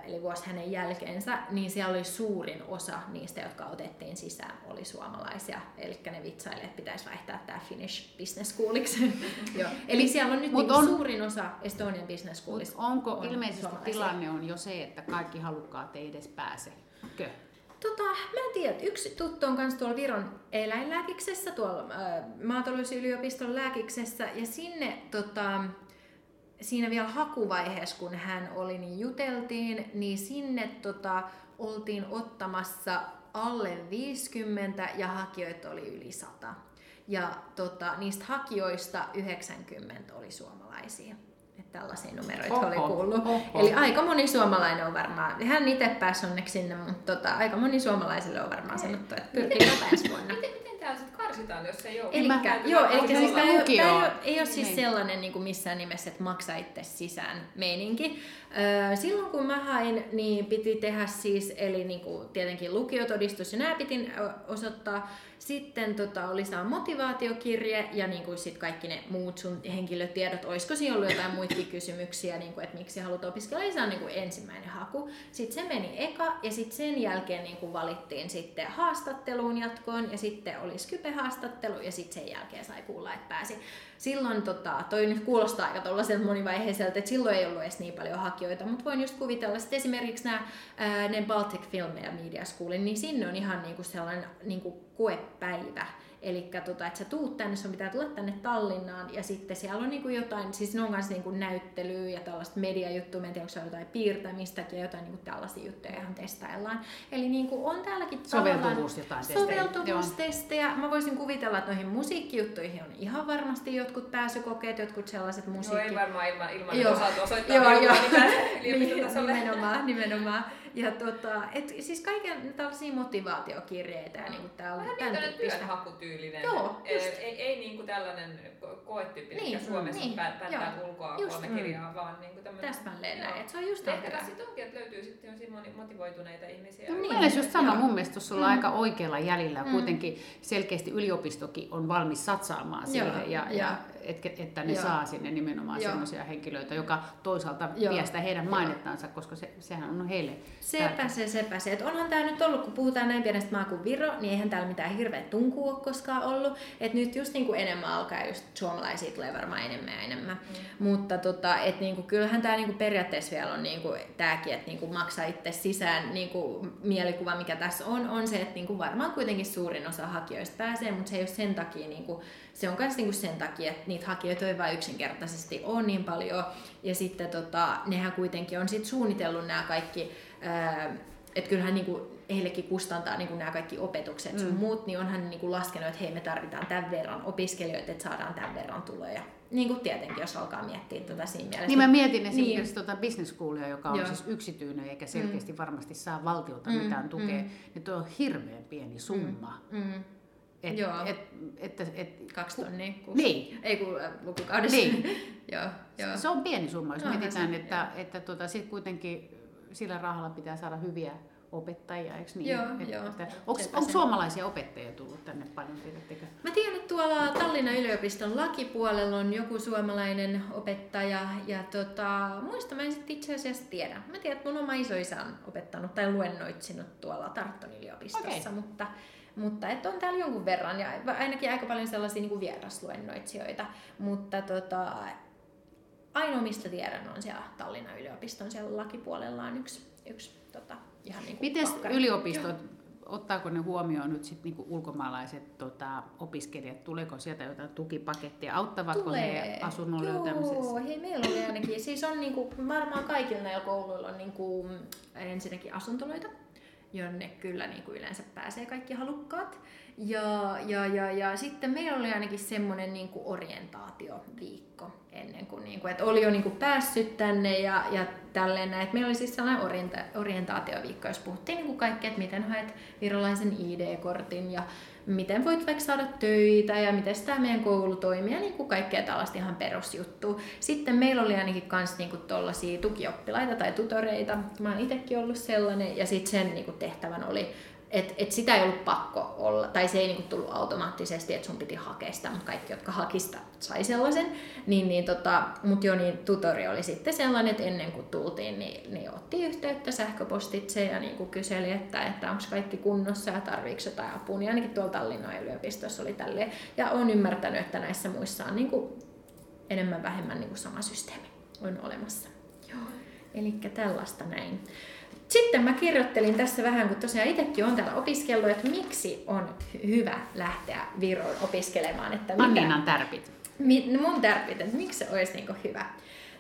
E: eli vuosi hänen jälkeensä, niin siellä oli suurin osa niistä, jotka otettiin sisään, oli suomalaisia. Eli ne vitsailee, että pitäisi vaihtaa tämä Finnish Business Schooliksi. Joo. Eli siellä on nyt
C: Mut
E: niinku
C: on-
E: suurin osa Estonian Business Schoolista.
C: onko
E: on
C: ilmeisesti tilanne on jo se, että kaikki halukkaat ei edes pääse? Kö?
E: Tota, mä en tiedä. Yksi tuttu on myös tuolla Viron eläinlääkiksessä, tuolla ää, maatalousyliopiston lääkiksessä, ja sinne tota, siinä vielä hakuvaiheessa, kun hän oli, niin juteltiin, niin sinne tota, oltiin ottamassa alle 50 ja hakijoita oli yli 100. Ja tota, niistä hakijoista 90 oli suomalaisia. Tällaisia numeroita
C: Oho,
E: oli kuullut.
C: oho.
E: Eli aika moni suomalainen on varmaan, hän itse pääsi onneksi sinne, mutta tota, aika moni suomalaisille on varmaan sanottu, että pyrkikääpä ensi vuonna.
D: Miten, miten täällä sitten karsitaan, jos ei ole?
E: Eli,
C: Mä-
E: joo, eli siis
C: Siis
E: tämä ei, tää ei, ole, ei ole siis
C: niin.
E: sellainen niin kuin missään nimessä, että maksaa itse sisään meininki. Öö, silloin kun mä hain, niin piti tehdä siis, eli niin kuin tietenkin lukiotodistus ja nämä piti osoittaa. Sitten tota, oli saa motivaatiokirje ja niin kuin sit kaikki ne muut sun henkilötiedot. Olisiko siinä ollut jotain muitakin kysymyksiä, niin kuin, että miksi haluat opiskella? Eli se on niin kuin ensimmäinen haku. Sitten se meni eka ja sitten sen jälkeen niin kuin valittiin sitten haastatteluun jatkoon ja sitten oli Skype-haastattelu ja sitten sen jälkeen sai kuulla, että pääsi. Silloin tota, toi nyt kuulostaa aika tuollaiselta monivaiheiselta, että silloin ei ollut edes niin paljon hakijoita, mutta voin just kuvitella, että esimerkiksi nämä ää, ne Baltic Film ja Media Schoolin, niin sinne on ihan niinku sellainen niinku koepäivä. Eli tota, että sä tuut tänne, sun pitää tulla tänne Tallinnaan ja sitten siellä on niinku jotain, siis ne on kanssa niinku näyttelyä ja tällaista mediajuttua, mä en tiedä, onko jotain piirtämistäkin ja jotain niinku tällaisia juttuja ihan testaillaan. Eli niinku on täälläkin
C: Soveltuvuus jotain testejä.
E: Soveltuvuustestejä. Mä voisin kuvitella, että noihin musiikkijuttuihin on ihan varmasti jotkut pääsykokeet, jotkut sellaiset
D: Joo,
E: musiikki...
D: ei varmaan ilman, ilman
E: Joo.
D: että osaat osoittaa
E: Joo, joo. Niin, nimenomaan, nimenomaan. Ja tota, et, siis kaiken tällaisia motivaatiokirjeitä ja niinku täällä
D: Vähän niin
E: tämän tyyppistä.
D: työnhakutyylinen.
E: Joo,
D: Ei,
E: just.
D: ei, ei niin kuin tällainen ko- koetyyppinen,
E: Niin,
D: mikä Suomessa
E: niin,
D: niin, päättää
E: joo.
D: ulkoa
E: Just,
D: kolme
E: mm.
D: kirjaa, vaan niin kuin tämmöinen...
E: Täsmälleen näin. Et se on just
D: Ehkä tässä sitten onkin, että löytyy sitten motivoituneita ihmisiä.
C: No,
E: Niin.
C: niin, mielestä just sama.
E: Joo.
C: Mun mielestä tuossa ollaan
E: Mm.
C: aika oikealla jäljellä.
E: Mm.
C: Kuitenkin selkeästi yliopistokin on valmis satsaamaan
E: Joo,
C: siihen, ja,
E: joo.
C: ja et, että ne
E: Joo.
C: saa sinne nimenomaan sellaisia henkilöitä, joka toisaalta
E: Joo.
C: vie sitä heidän
E: Joo.
C: mainettansa, koska se, sehän on heille
E: Sepä se, sepä se. Et onhan tämä nyt ollut, kun puhutaan näin pienestä maa kuin Viro, niin eihän täällä mitään hirveä tunkua ole koskaan ollut. Et nyt just niinku enemmän alkaa, just suomalaisia tulee varmaan enemmän ja enemmän. Mm. Mutta tota, et niinku, kyllähän tämä niinku periaatteessa vielä on niinku, tämäkin, että niinku maksaa itse sisään niinku, mielikuva, mikä tässä on, on se, että niinku, varmaan kuitenkin suurin osa hakijoista pääsee, mutta se ei ole sen takia, niinku, se on myös niinku sen takia, että niitä hakijoita ei vain yksinkertaisesti ole niin paljon. Ja sitten tota, nehän kuitenkin on sit suunnitellut nämä kaikki, että kyllähän niinku, heillekin kustantaa niin nämä kaikki opetukset sun mm. muut, niin onhan niin kuin laskenut, että hei me tarvitaan tämän verran opiskelijoita, että saadaan tämän verran tuloja. Niin kuin tietenkin, jos alkaa miettiä tätä siinä mielessä.
C: Niin mä mietin esimerkiksi niin. tuota business schoolia, joka on Joo. siis yksityinen eikä selkeästi mm. varmasti saa valtiolta mm. mitään tukea, mm. niin tuo on hirveän pieni summa. Mm. Mm.
E: Et, Joo.
C: Et, et, et, et,
E: Kaksi tonnia
C: kuusi. Niin.
E: Ei kun äh, lukukaudessa.
C: Niin. Joo, joo. Se on pieni summa, jos no, mietitään, se, että, että tuota, sit kuitenkin sillä rahalla pitää saada hyviä opettajia, eikö niin?
E: Joo, että, joo.
C: Että, onko, onko suomalaisia opettajia tullut tänne paljon, tiedättekö?
E: Mä tiedän, että tuolla Tallinnan yliopiston lakipuolella on joku suomalainen opettaja, ja tota, muista mä en sitten itse asiassa tiedä. Mä tiedän, että mun oma isoisä on opettanut tai luennoitsinut tuolla Tartton yliopistossa, okay. mutta mutta että on täällä jonkun verran ja ainakin aika paljon sellaisia niin kuin vierasluennoitsijoita, mutta tota, ainoa mistä tiedän on siellä Tallinnan yliopiston siellä lakipuolella on yksi, yksi tota, ihan niin
C: Miten yliopistot, ottaako ne huomioon nyt sit niinku ulkomaalaiset tota, opiskelijat? Tuleeko sieltä jotain tukipakettia? Auttavatko Tulee. he asunnon Joo, löytämisessä?
E: hei, meillä oli ainakin. siis on niinku, varmaan kaikilla näillä kouluilla on niinku, ensinnäkin asuntoloita, jonne kyllä niinku yleensä pääsee kaikki halukkaat. Ja, ja, ja, ja sitten meillä oli ainakin semmoinen niin orientaatioviikko ennen kuin, niin kuin että oli jo niin kuin päässyt tänne ja, ja tälleen näin. Meillä oli siis sellainen orienta- orientaatioviikko, jos puhuttiin niin kuin kaikkea, että miten haet virolaisen ID-kortin ja miten voit vaikka saada töitä ja miten tämä meidän koulu toimii ja niin kuin kaikkea tällaista ihan perusjuttua. Sitten meillä oli ainakin kans niin kuin tukioppilaita tai tutoreita. Mä oon itsekin ollut sellainen ja sitten sen niin kuin tehtävän oli et, et sitä ei ollut pakko olla, tai se ei niinku tullut automaattisesti, että sun piti hakea sitä, mutta kaikki, jotka hakista, sai sellaisen. Niin, niin tota, mutta jo niin tutori oli sitten sellainen, että ennen kuin tultiin, niin, niin otti yhteyttä sähköpostitse ja niin kyseli, että, että onko kaikki kunnossa ja tarviiko jotain apua. Niin ainakin tuolla Tallinnan yliopistossa oli tälleen. Ja olen ymmärtänyt, että näissä muissa on niin kuin enemmän vähemmän niin kuin sama systeemi on olemassa. Joo. Eli tällaista näin. Sitten mä kirjoittelin tässä vähän, kun tosiaan itsekin on täällä opiskellut, että miksi on hyvä lähteä Viroon opiskelemaan. Että
C: mikä, Anninan tärpit.
E: mun tärpit, että miksi se olisi niin hyvä.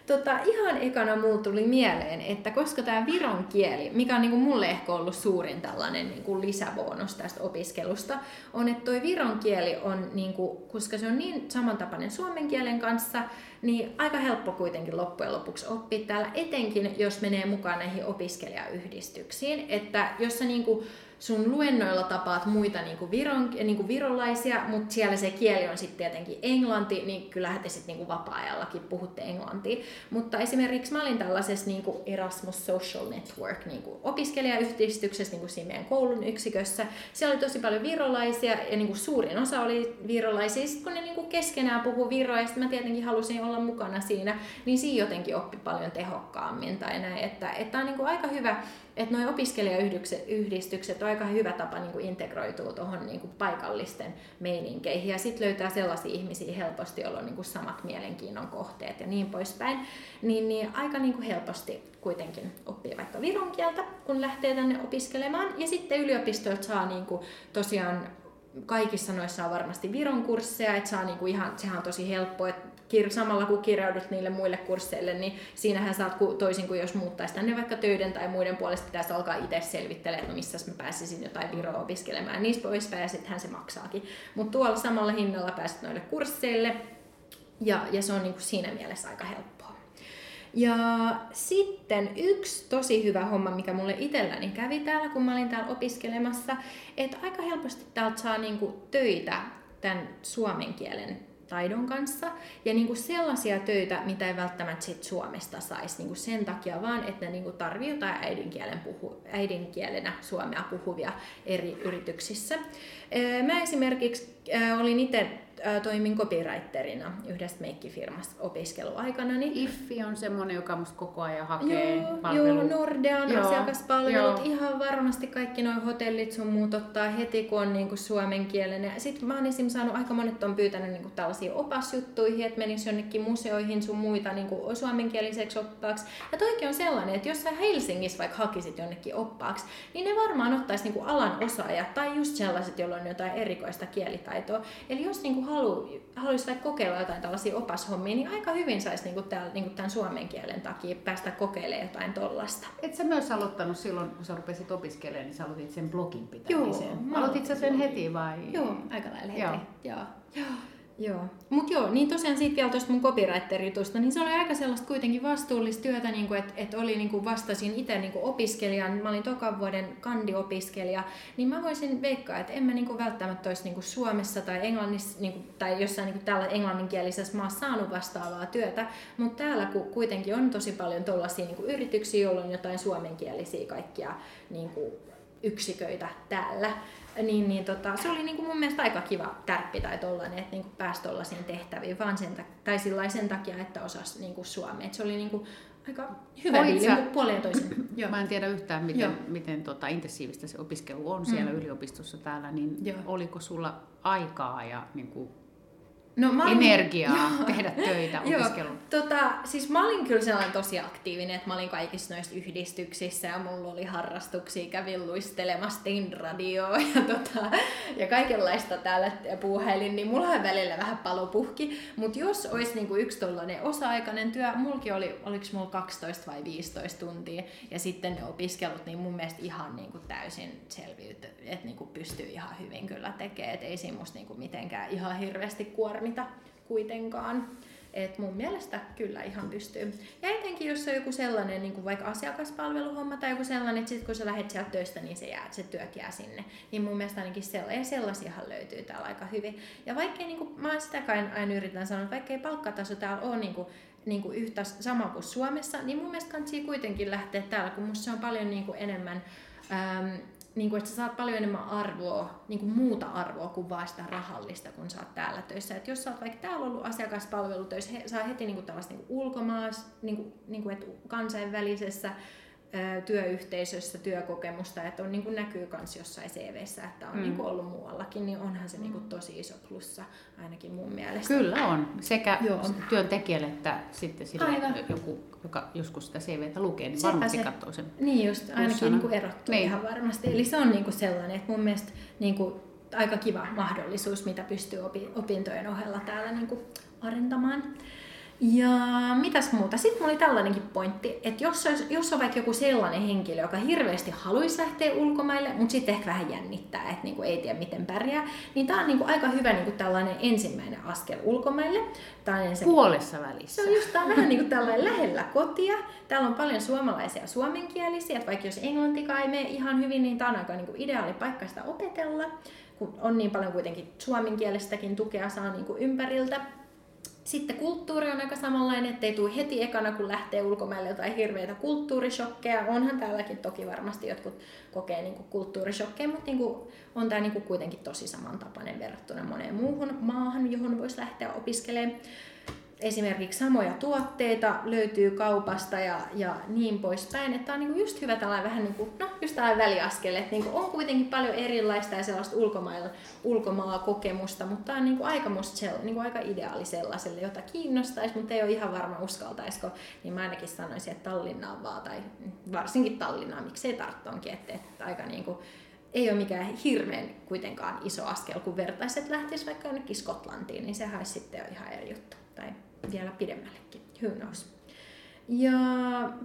E: Tota, ihan ekana mulla tuli mieleen, että koska tämä viron kieli, mikä on niinku mulle ehkä ollut suurin tällainen niinku lisäbonus tästä opiskelusta, on, että toi viron kieli on, niinku, koska se on niin samantapainen suomen kielen kanssa, niin aika helppo kuitenkin loppujen lopuksi oppia täällä, etenkin jos menee mukaan näihin opiskelijayhdistyksiin. Että jos sä niinku, sun luennoilla tapaat muita niin kuin viron, niin kuin virolaisia, mutta siellä se kieli on sitten tietenkin englanti, niin kyllähän te sitten niin vapaa-ajallakin puhutte englantia. Mutta esimerkiksi mä olin tällaisessa niin kuin Erasmus Social Network niin kuin opiskelijayhdistyksessä niin kuin siinä meidän koulun yksikössä. Siellä oli tosi paljon virolaisia ja niin kuin suurin osa oli virolaisia. Sitten kun ne niin kuin keskenään puhuu viroa ja mä tietenkin halusin olla mukana siinä, niin siinä jotenkin oppi paljon tehokkaammin tai näin. Että, että on niin kuin aika hyvä että nuo opiskelijayhdistykset on aika hyvä tapa niin kuin integroitua tuohon niin kuin paikallisten meininkeihin ja sitten löytää sellaisia ihmisiä helposti, joilla on niin kuin samat mielenkiinnon kohteet ja niin poispäin, niin, niin aika niin kuin helposti kuitenkin oppii vaikka viron kieltä, kun lähtee tänne opiskelemaan. Ja sitten yliopistoilta saa niin kuin tosiaan kaikissa noissa on varmasti viron kursseja, että saa niinku ihan, sehän on tosi helppo, että kir- samalla kun kirjaudut niille muille kursseille, niin siinähän saat ku- toisin kuin jos muuttaisi tänne vaikka töiden tai muiden puolesta pitäisi alkaa itse selvittelemään, että no missä mä pääsisin jotain viroa opiskelemaan, niistä poispäin ja sittenhän se maksaakin. Mutta tuolla samalla hinnalla pääset noille kursseille ja, ja se on niinku siinä mielessä aika helppoa. Ja sitten yksi tosi hyvä homma, mikä mulle itselläni kävi täällä, kun mä olin täällä opiskelemassa, että aika helposti täältä saa niinku töitä tämän suomen kielen taidon kanssa. Ja niin kuin sellaisia töitä, mitä ei välttämättä sit Suomesta saisi niin kuin sen takia vaan, että ne niin kuin tarvii jotain äidinkielen puhu, äidinkielenä suomea puhuvia eri yrityksissä. Mä esimerkiksi olin itse toimin copywriterina yhdessä meikkifirmassa opiskeluaikana. Niin...
C: IFFI on semmoinen, joka musta koko ajan hakee
E: joo, palvelu. Joo, Nordean joo, asiakaspalvelut. Joo. Ihan varmasti kaikki nuo hotellit sun muut ottaa heti, kun on niinku suomen kielen. Sitten mä oon esim. saanut, aika monet on pyytänyt niinku tällaisia opasjuttuihin, että menis jonnekin museoihin sun muita niinku suomenkieliseksi oppaaksi. Ja toikin on sellainen, että jos sä Helsingissä vaikka hakisit jonnekin oppaaksi, niin ne varmaan ottaisi niinku alan osaajat tai just sellaiset, joilla on jotain erikoista kielitaitoa. Eli jos niinku halu, haluaisi vaikka kokeilla jotain tällaisia opashommia, niin aika hyvin saisi niin täällä, niin tämän suomen kielen takia päästä kokeilemaan jotain tollasta.
C: Et sä myös aloittanut silloin, kun sä rupesit opiskelemaan, niin sä aloitit sen blogin pitämisen. Joo, Aloitit sä sen heti vai?
E: Joo, aika lailla heti. Joo. Joo. Joo. Joo. Mut joo, niin tosiaan siitä vielä tuosta mun copywriter-jutusta, niin se oli aika sellaista kuitenkin vastuullista työtä, niin että et oli niin kuin vastasin itse niin kuin opiskelijan, mä olin tokan vuoden kandiopiskelija, niin mä voisin veikkaa, että en mä niin kuin välttämättä olisi niin kuin Suomessa tai Englannissa niin kuin, tai jossain niin kuin täällä englanninkielisessä maassa saanut vastaavaa työtä, mutta täällä kuitenkin on tosi paljon tuollaisia niin yrityksiä, joilla on jotain suomenkielisiä kaikkia niin kuin yksiköitä täällä niin, niin tota, se oli niinku mun mielestä aika kiva tärppi tai tollanen, että niinku pääsi tollaisiin tehtäviin, vaan sen, tai sen takia, että osasi niinku suomea. Et se oli niinku aika hyvä diili puoleen ja toisin.
C: Joo. Mä en tiedä yhtään, miten, miten tota, intensiivistä se opiskelu on siellä mm. yliopistossa täällä, niin Joo. oliko sulla aikaa ja niin kuin, no, mä olin, energiaa joo, tehdä töitä opiskelun?
E: Joo, tota, siis mä olin kyllä sellainen tosi aktiivinen, että mä olin kaikissa noissa yhdistyksissä ja mulla oli harrastuksia, kävin luistelemassa radioa ja, tota, ja kaikenlaista täällä puuhailin, niin mulla on välillä vähän palopuhki, mutta jos olisi niinku yksi tollainen osa-aikainen työ, mulki oli, oliko mulla 12 vai 15 tuntia ja sitten ne opiskelut, niin mun mielestä ihan niinku täysin selviyty, että niinku pystyy ihan hyvin kyllä tekemään, että ei siinä musta niinku mitenkään ihan hirveästi kuorma kuormita kuitenkaan. Et mun mielestä kyllä ihan pystyy. Ja etenkin jos on joku sellainen, niin kuin vaikka asiakaspalveluhomma tai joku sellainen, että sit kun sä lähdet sieltä töistä, niin se, jää, se työt jää sinne. Niin mun mielestä ainakin sellaisia, sellaisiahan löytyy täällä aika hyvin. Ja vaikkei, niin kuin, mä sitä aina yritän sanoa, että vaikkei palkkataso täällä ole niin kuin, niin kuin yhtä sama kuin Suomessa, niin mun mielestä kannattaa kuitenkin lähteä täällä, kun musta se on paljon niin kuin enemmän niin kuin, että sä saat paljon enemmän arvoa, niin kuin muuta arvoa kuin vaan sitä rahallista, kun sä oot täällä töissä. Et jos sä oot vaikka täällä ollut asiakaspalvelutöissä, he, saa heti niin kuin tällaista niin ulkomaas, niin kuin, niin kuin, että kansainvälisessä työyhteisössä työkokemusta, että on, niin kuin näkyy myös jossain CVssä, että on mm. niin kuin ollut muuallakin, niin onhan se niin kuin tosi iso plussa ainakin mun mielestä.
C: Kyllä on, sekä Joo. työntekijälle että sitten sille Aivan. joku, joka joskus sitä CVtä lukee, niin Sepä varmasti se, katsoo sen.
E: Niin just, ainakin niin kuin erottuu niin. ihan varmasti. Eli se on niin kuin sellainen, että mun mielestä niin kuin aika kiva mahdollisuus, mitä pystyy opintojen ohella täällä niin kuin arentamaan. Ja mitäs muuta? Sitten mulla oli tällainenkin pointti, että jos, olisi, jos on vaikka joku sellainen henkilö, joka hirveästi haluaisi lähteä ulkomaille, mutta sitten ehkä vähän jännittää, että niinku ei tiedä miten pärjää, niin tämä on niinku aika hyvä niinku tällainen ensimmäinen askel ulkomaille.
C: On ensin... Puolessa välissä.
E: Se on just tää on vähän niinku tällainen lähellä kotia. Täällä on paljon suomalaisia suomenkielisiä, että vaikka jos englantikaan ei mene ihan hyvin, niin tämä on aika niinku ideaali paikka sitä opetella, kun on niin paljon kuitenkin suomenkielistäkin tukea saa niinku ympäriltä. Sitten kulttuuri on aika samanlainen, ettei tule heti ekana, kun lähtee ulkomaille jotain hirveitä kulttuurishokkeja. Onhan täälläkin toki varmasti jotkut kokee niin kulttuurishokkeja, mutta niin kuin, on tämä niin kuitenkin tosi samantapainen verrattuna moneen muuhun maahan, johon voisi lähteä opiskelemaan esimerkiksi samoja tuotteita löytyy kaupasta ja, ja niin poispäin. Että on niin just hyvä tällainen vähän niin kuin, no, just tällainen väliaskel, että niin on kuitenkin paljon erilaista ja sellaista ulkomailla, ulkomaa kokemusta, mutta on niin kuin aika musta sell, niin kuin aika ideaali sellaiselle, jota kiinnostaisi, mutta ei ole ihan varma uskaltaisiko, niin mä ainakin sanoisin, että Tallinnaan vaan, tai varsinkin Tallinnaan, miksei Tarttoonkin, että, että aika niin kuin, ei ole mikään hirveän kuitenkaan iso askel, kun vertaisi, että lähtisi vaikka jonnekin Skotlantiin, niin sehän olisi sitten jo ihan eri juttu. Tai vielä pidemmällekin. Who knows? Ja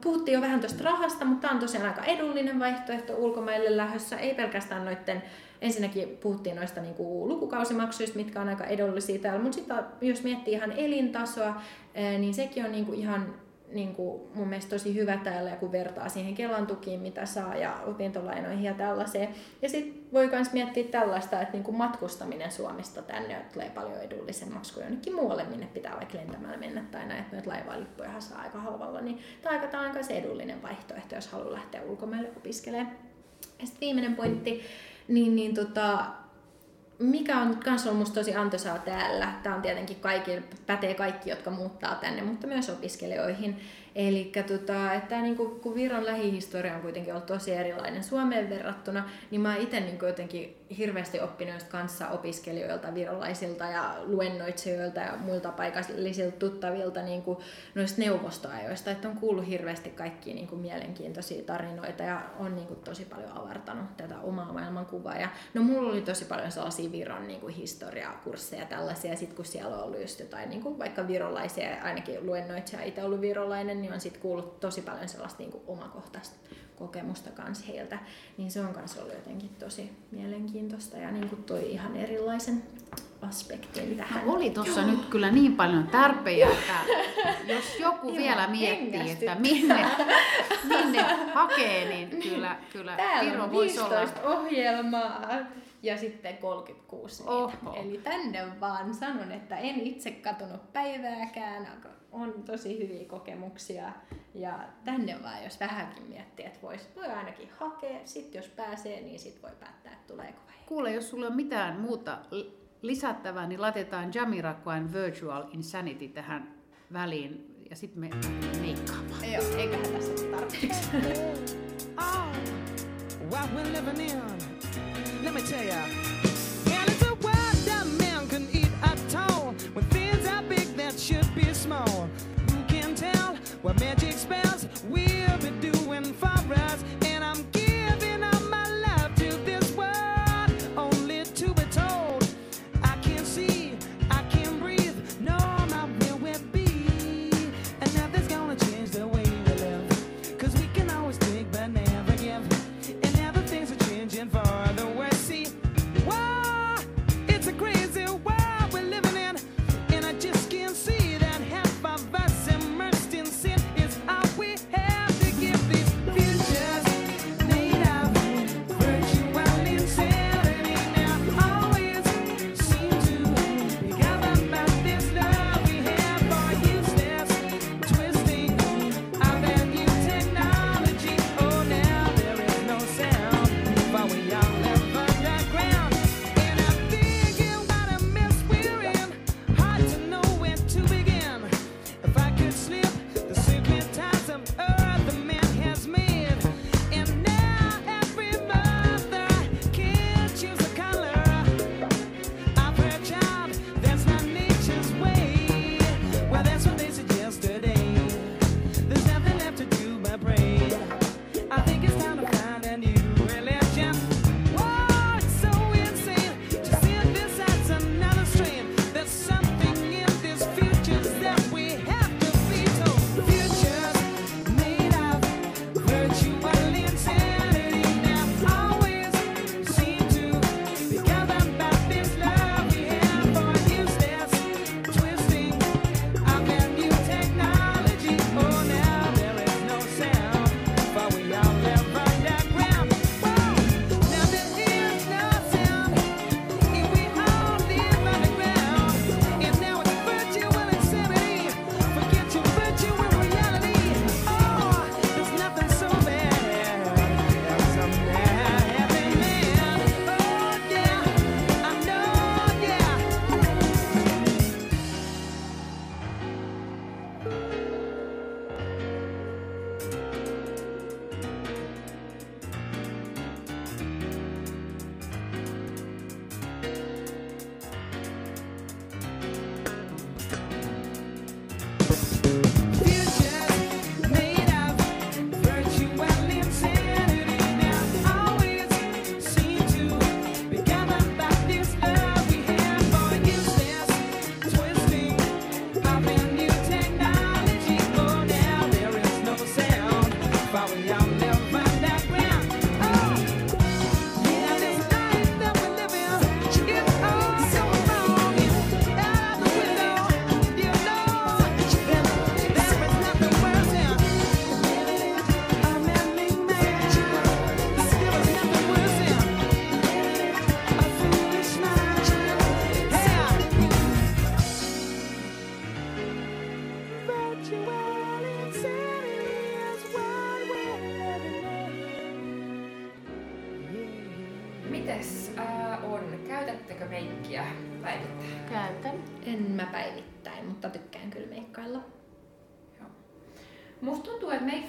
E: puhuttiin jo vähän tuosta rahasta, mutta tämä on tosiaan aika edullinen vaihtoehto ulkomaille lähdössä. Ei pelkästään noiden, ensinnäkin puhuttiin noista niinku lukukausimaksuista, mitkä on aika edullisia täällä, mutta sitten jos miettii ihan elintasoa, niin sekin on niinku ihan niin kuin mun mielestä tosi hyvä täällä, kun vertaa siihen Kelan tukiin, mitä saa ja opintolainoihin ja tällaiseen. Ja sitten voi myös miettiä tällaista, että niin kuin matkustaminen Suomesta tänne tulee paljon edullisemmaksi kuin jonnekin muualle, minne pitää vaikka lentämällä mennä tai näin, että noita laivalippuja saa aika halvalla. Niin tämä on aika, aika edullinen vaihtoehto, jos haluaa lähteä ulkomaille opiskelemaan. Ja sitten viimeinen pointti, niin, niin tota, mikä on myös ollut musta tosi antoisaa täällä, tämä on tietenkin kaikki, pätee kaikki, jotka muuttaa tänne, mutta myös opiskelijoihin.
F: Eli tota, että niinku, kun Viron lähihistoria on kuitenkin ollut tosi erilainen Suomeen verrattuna, niin mä itse niinku jotenkin hirveästi oppinut kanssa opiskelijoilta, virolaisilta ja luennoitsijoilta ja muilta paikallisilta tuttavilta niin kuin noista neuvostoajoista, että on kuullut hirveästi kaikkia niin kuin mielenkiintoisia tarinoita ja on niin kuin tosi paljon avartanut tätä omaa maailmankuvaa. Ja, no mulla oli tosi paljon sellaisia Viron niin kuin historiakursseja tällaisia, sit kun siellä on ollut just jotain niin kuin vaikka virolaisia, ainakin luennoitsija itse ollut virolainen, niin on sitten kuullut tosi paljon sellaista niin kuin omakohtaista kokemusta kans heiltä, niin se on kanssa ollut jotenkin tosi mielenkiintoista mielenkiintoista ja niin kuin toi ihan erilaisen aspektin tähän.
C: No oli tuossa nyt kyllä niin paljon tarpeja, että jos joku Ihan vielä miettii, että minne, minne hakee, niin kyllä, kyllä
F: Viro on 15 olla... ohjelmaa ja sitten 36. Oho. Eli tänne vaan sanon, että en itse katonut päivääkään, on tosi hyviä kokemuksia ja tänne vaan jos vähänkin miettii, että vois, voi ainakin hakea, sitten jos pääsee, niin sitten voi päättää, että tuleeko vai
C: Kuule, jos sulla on mitään muuta lisättävää, niin laitetaan Jamiroquain Virtual Insanity tähän väliin ja sitten me meikkaamaan.
F: Joo, eiköhän tässä ole tarpeeksi. oh, what we're living in. Let me tell you.
D: Where men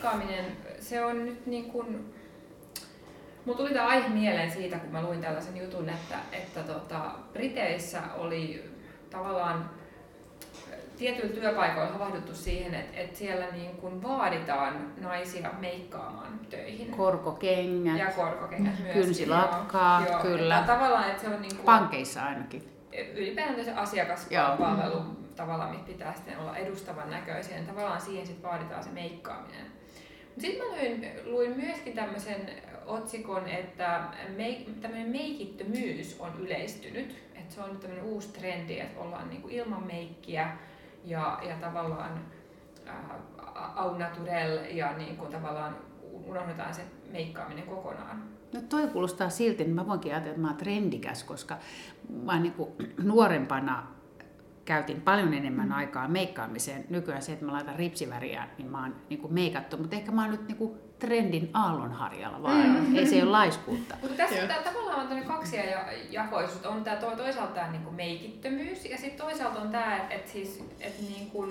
D: meikkaaminen, se on nyt niin kuin... Mulla tuli tämä aihe mieleen siitä, kun mä luin tällaisen jutun, että, että tota, Briteissä oli tavallaan tietyillä työpaikoilla havahduttu siihen, että, että siellä niin kuin vaaditaan naisia meikkaamaan töihin.
C: Korkokengät.
D: Ja korkokengät myös.
C: Kynsilakkaat, joo, kyllä.
D: Että tavallaan, että se on niin kuin,
C: Pankeissa ainakin.
D: Ylipäätään se asiakaspalvelu tavallaan, mitä pitää sitten olla edustavan näköisiä, niin tavallaan siihen sitten vaaditaan se meikkaaminen. Sitten mä luin, luin myöskin tämmöisen otsikon, että meik, tämmöinen meikittömyys on yleistynyt. Että se on nyt tämmöinen uusi trendi, että ollaan niinku ilman meikkiä ja, ja tavallaan äh, au naturel ja niin kuin tavallaan unohdetaan se meikkaaminen kokonaan.
C: No toi kuulostaa silti, että mä voinkin ajatella, että mä oon trendikäs, koska mä niin kuin nuorempana käytin paljon enemmän aikaa meikkaamiseen. Nykyään se, että mä laitan ripsiväriä, niin mä oon niin kuin meikattu, mutta ehkä mä oon nyt niin kuin trendin aallonharjalla vaan. Mm. Ei se ole laiskuutta.
D: Mutta tässä tää, tavallaan on tämmöinen kaksia jakoisuus. On tää, to, toisaalta tämä niinku meikittömyys ja sitten toisaalta on tämä, että et siis, et niinku,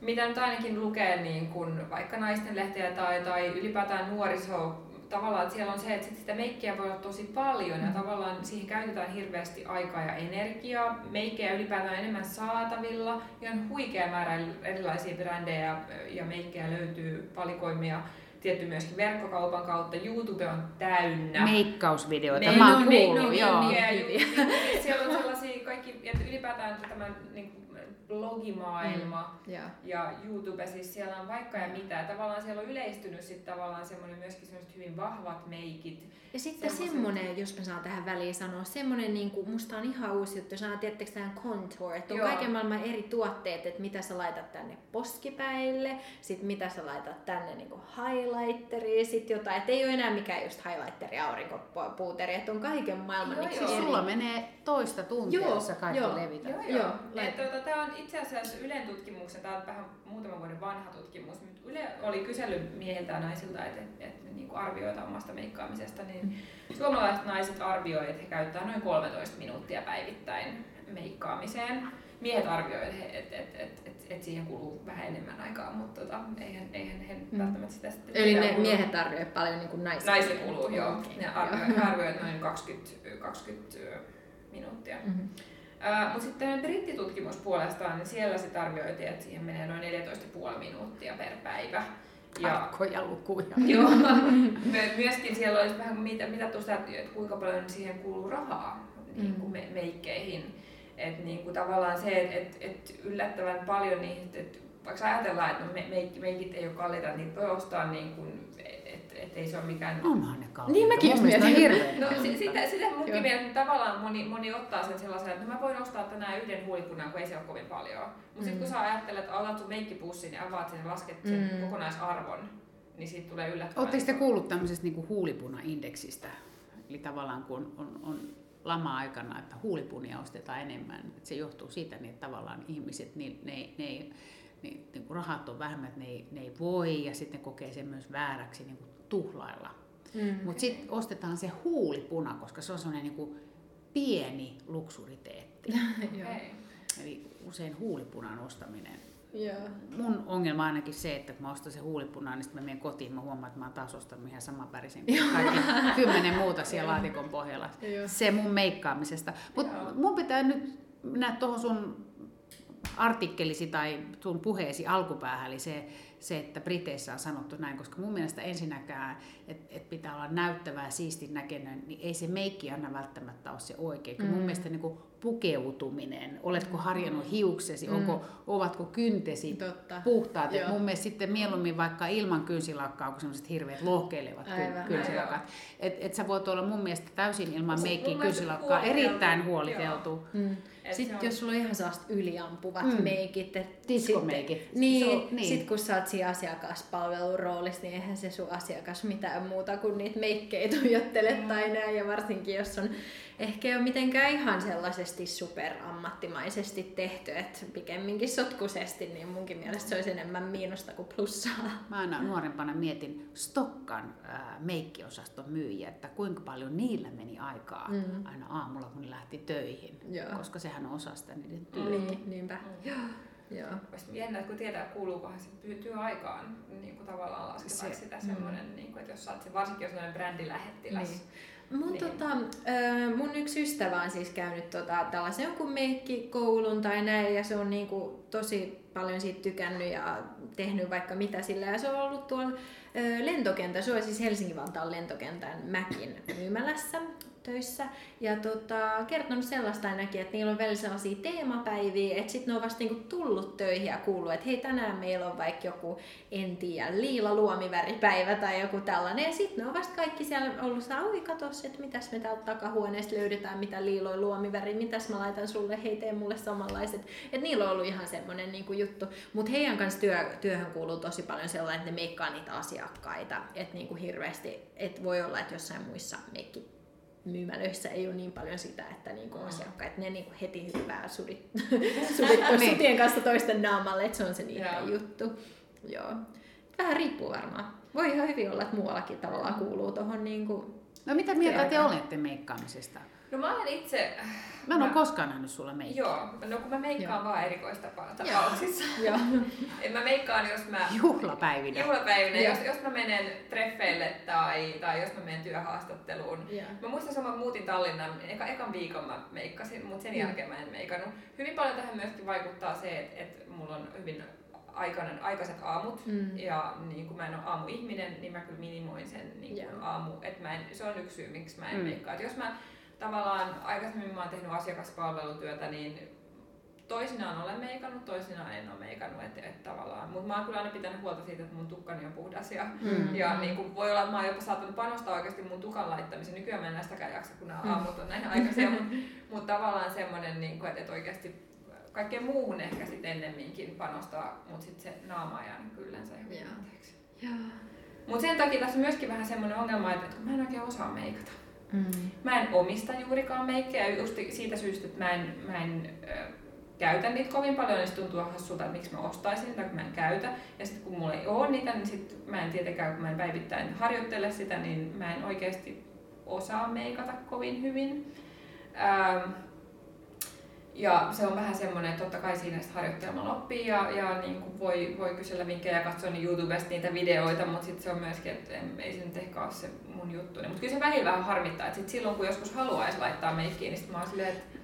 D: mitä nyt ainakin lukee niin kun vaikka naisten lehtiä tai, tai ylipäätään nuoriso tavallaan, että siellä on se, että sitä meikkiä voi olla tosi paljon ja mm. tavallaan siihen käytetään hirveästi aikaa ja energiaa. Meikkejä ylipäätään enemmän saatavilla ja on huikea määrä erilaisia brändejä ja meikkejä löytyy valikoimia tietty myöskin verkkokaupan kautta. YouTube on täynnä.
C: Meikkausvideoita, mä oon kuullut, joo.
D: Siellä on sellaisia kaikki, että ylipäätään tämä niin blogimaailma mm. yeah. ja YouTube, siis siellä on vaikka ja mitä. Tavallaan siellä on yleistynyt sitten tavallaan semmoinen myöskin semmoiset hyvin vahvat meikit.
E: Ja sitten semmoinen, jos mä saan tähän väliin sanoa, semmoinen niin kuin, musta on ihan uusi juttu, sanoo, tiettekö tähän contour, että on Joo. kaiken maailman eri tuotteet, että mitä sä laitat tänne poskipäille, sitten mitä sä laitat tänne niin kuin highlighteria, sitten jotain, että ei ole enää mikään just highlighteri, aurinkopuuteri, että on kaiken maailman
C: joo, niin joo. Sulla menee toista tuntia, joo, jos sä kaikki levität.
D: Joo, joo. joo. Tuota, tämä on itse asiassa Ylen tutkimuksen, tämä on vähän muutaman vuoden vanha tutkimus, mutta Yle oli kysely miehiltä ja naisilta, että, että, että niin kuin arvioita omasta meikkaamisesta, niin suomalaiset naiset arvioivat, että he käyttää noin 13 minuuttia päivittäin meikkaamiseen. Miehet arvioivat, että et, et, et, et siihen kuluu vähän enemmän aikaa, mutta tota, eihän, eihän he mm. välttämättä sitä sitten...
E: Eli ne kuluu. miehet arvioivat paljon niin kuin naiset?
D: Naiset kuluu, joo. Okay. Ne arvioivat, arvioivat noin 20, 20 minuuttia. Mm-hmm. Mutta sitten brittitutkimus puolestaan, niin siellä se arvioitiin, että siihen menee noin 14,5 minuuttia per päivä.
C: Ja, Tarkkoja lukuja.
D: Joo. Myöskin siellä olisi vähän mitä, mitä tuosta, että kuinka paljon siihen kuuluu rahaa niin kuin me, meikkeihin. Että niin kuin tavallaan se, että et, et yllättävän paljon niistä, että vaikka ajatellaan, että no me, meikit ei ole kalliita, niin voi ostaa niin kuin että ei se ole mikään...
C: Onhan ne kalliita.
E: Niin mäkin just mietin.
D: No sitä, sitä munkin mielestä tavallaan moni, moni ottaa sen sellaisen, että no mä voin ostaa tänään yhden huulipunan, kun ei se ole kovin paljon. Mutta mm. sitten kun sä ajattelet, että avaat sun meikkipussin ja avaat sen ja lasket sen mm. kokonaisarvon, niin siitä tulee yllättävän.
C: Oletteko te kuullut tämmöisestä niinku huulipuna-indeksistä? Eli tavallaan kun on, on lama-aikana, että huulipunia ostetaan enemmän. Että se johtuu siitä, niin että tavallaan ihmiset, niin ne, ne ei, niin, niin kuin rahat on vähemmän, että ne ei, ne ei voi ja sitten ne kokee sen myös vääräksi niin kuin tuhlailla. Mm. Mutta sitten ostetaan se huulipuna, koska se on sellainen niin kuin pieni luksuriteetti. okay. Eli usein huulipunan ostaminen. Yeah. Mun ongelma on ainakin se, että kun mä ostan se huulipunaa, niin sitten mä menen kotiin, mä huomaan, että mä oon taas ostanut ihan samanvärisen kuin kaikki kymmenen muuta siellä laatikon pohjalla. Se mun meikkaamisesta. Mutta mun pitää nyt mennä tuohon sun artikkelisi tai sun puheesi alkupäähän, eli se, se, että Briteissä on sanottu näin, koska mun mielestä ensinnäkään, että et pitää olla näyttävää ja siistin näköinen, niin ei se meikki aina välttämättä ole se oikein. Mm. Mun mielestä niin kuin pukeutuminen, oletko harjannut hiuksesi, mm. onko, ovatko kyntesi Totta. puhtaat. Et mun mielestä sitten mieluummin vaikka ilman kynsilakkaa, kun semmoiset hirveät lohkeilevat Aivan. kynsilakkaat. Että et sä voit olla mun mielestä täysin ilman meikkiä kynsilakkaa erittäin huoliteltu.
E: Mm. Sitten jos sulla on ihan sellaista yliampuvat mm. meikit.
C: Diskomeikit.
E: Sitten, niin, so, niin. Sit kun sä oot siinä asiakaspalvelun roolissa, niin eihän se sun asiakas mitään muuta kuin niitä meikkejä tuijottele mm. tai näin. Ja varsinkin jos on ehkä ei ole mitenkään ihan sellaisesti superammattimaisesti tehty, että pikemminkin sotkusesti, niin munkin mielestä se olisi enemmän miinusta kuin plussaa.
C: Mä aina nuorempana mietin Stokkan ää, meikkiosaston myyjiä, että kuinka paljon niillä meni aikaa mm. aina aamulla, kun ne lähti töihin, Joo. koska sehän on osa sitä niiden työtä.
E: Niin, niinpä. Mm. Joo.
D: Olisi jännä, kun tietää, kuuluukohan se työaikaan niin kuin tavallaan lasketaanko
E: Se-
D: sitä
E: mm.
D: semmoinen, niin kuin, että jos sä oot se, varsinkin jos on brändilähettiläs.
E: Niin. Mun,
D: Niin.
E: tota, mun yksi ystävä on siis käynyt tota, tällaisen jonkun meikkikoulun tai näin, ja se on niinku tosi paljon siitä tykännyt ja tehnyt vaikka mitä sillä. Ja se on ollut tuolla ö, lentokentän, se on siis Helsingin-Vantaan lentokentän Mäkin myymälässä töissä. Ja tota, kertonut sellaista ainakin, että niillä on välillä sellaisia teemapäiviä, että sitten ne on vasta niinku tullut töihin ja kuullut, että hei tänään meillä on vaikka joku, en tiedä, liila luomiväripäivä tai joku tällainen. Ja sitten ne on vasta kaikki siellä ollut sitä, oi katos, että mitäs me täältä takahuoneesta löydetään, mitä liiloi luomiväri, mitäs mä laitan sulle, hei tee mulle samanlaiset. Että niillä on ollut ihan semmoinen niinku juttu. Mutta heidän kanssa työ, työhön kuuluu tosi paljon sellainen, että ne meikkaa niitä asiakkaita. Että niinku hirveästi, että voi olla, että jossain muissa meikki myymälöissä ei ole niin paljon sitä, että niinku asiakkaat, ne niinku heti hyppää sudit, sudit
C: Niin.
E: sutien kanssa toisten naamalle, että se on se niiden
D: Joo.
E: juttu. Joo. Vähän riippuu varmaan. Voi ihan hyvin olla, että muuallakin tavallaan kuuluu tuohon niinku...
C: No mitä mieltä te olette meikkaamisesta?
D: No mä olen itse...
C: Mä en ole koskaan nähnyt sulla meikkiä.
D: Joo, no kun mä meikkaan
E: Joo.
D: vaan erikoistapauksissa.
E: Joo.
D: En mä meikkaan, jos mä...
C: Juhlapäivinä.
D: Juhlapäivinä,
E: Joo.
D: jos, jos mä menen treffeille tai, tai jos mä menen työhaastatteluun.
E: Joo.
D: Mä muistan sama muutin Tallinnan, eka, ekan viikon mä meikkasin, mutta sen
E: Mm.
D: jälkeen mä en meikannut. Hyvin paljon tähän myöskin vaikuttaa se, että, että mulla on hyvin aikainen, aikaiset aamut
E: Mm.
D: ja niin kun mä en ole aamuihminen, niin mä kyllä minimoin sen niin
E: Joo.
D: aamu. Et mä en, se on yksi syy, miksi mä en
C: Mm.
D: meikkaa. Et jos mä tavallaan aikaisemmin mä oon tehnyt asiakaspalvelutyötä, niin toisinaan olen meikannut, toisinaan en ole meikannut. Et, et tavallaan. Mutta mä oon kyllä aina pitänyt huolta siitä, että mun tukkani on puhdas ja
C: Mm.
D: ja niin kuin voi olla, että mä oon jopa saattanut panostaa oikeasti mun tukan laittamiseen. Nykyään mä en enää sitäkään jaksa, kun nämä aamut on näin aikaisia, mutta mut tavallaan semmoinen, niin kuin, että, että oikeasti kaikkeen muuhun ehkä sitten ennemminkin panostaa, mutta sitten se naama jää kyllä se hyvin
E: Joo.
D: anteeksi.
E: Joo.
D: Mutta sen takia tässä on myöskin vähän semmoinen ongelma, että, että kun mä en oikein osaa meikata.
E: Mm.
D: Mä en omista juurikaan meikkejä just siitä syystä, että mä en, mä en käytä niitä kovin paljon, niin se tuntuu hassulta, että miksi mä ostaisin niitä, kun mä en käytä. Ja sitten kun mulla ei ole niitä, niin sit mä en tietenkään, kun mä en päivittäin harjoittele sitä, niin mä en oikeasti osaa meikata kovin hyvin. Ähm, ja se on vähän semmoinen, että totta kai siinä sitten harjoittelemalla oppii ja, ja niin kuin voi, voi kysellä vinkkejä ja katsoa niin YouTubesta niitä videoita, mutta sitten se on myöskin, että en, ei se nyt ehkä ole se mun juttu. Mutta kyllä se välillä vähän harmittaa, että sit silloin kun joskus haluaisi laittaa meikkiin, niin sit mä oon silleen, että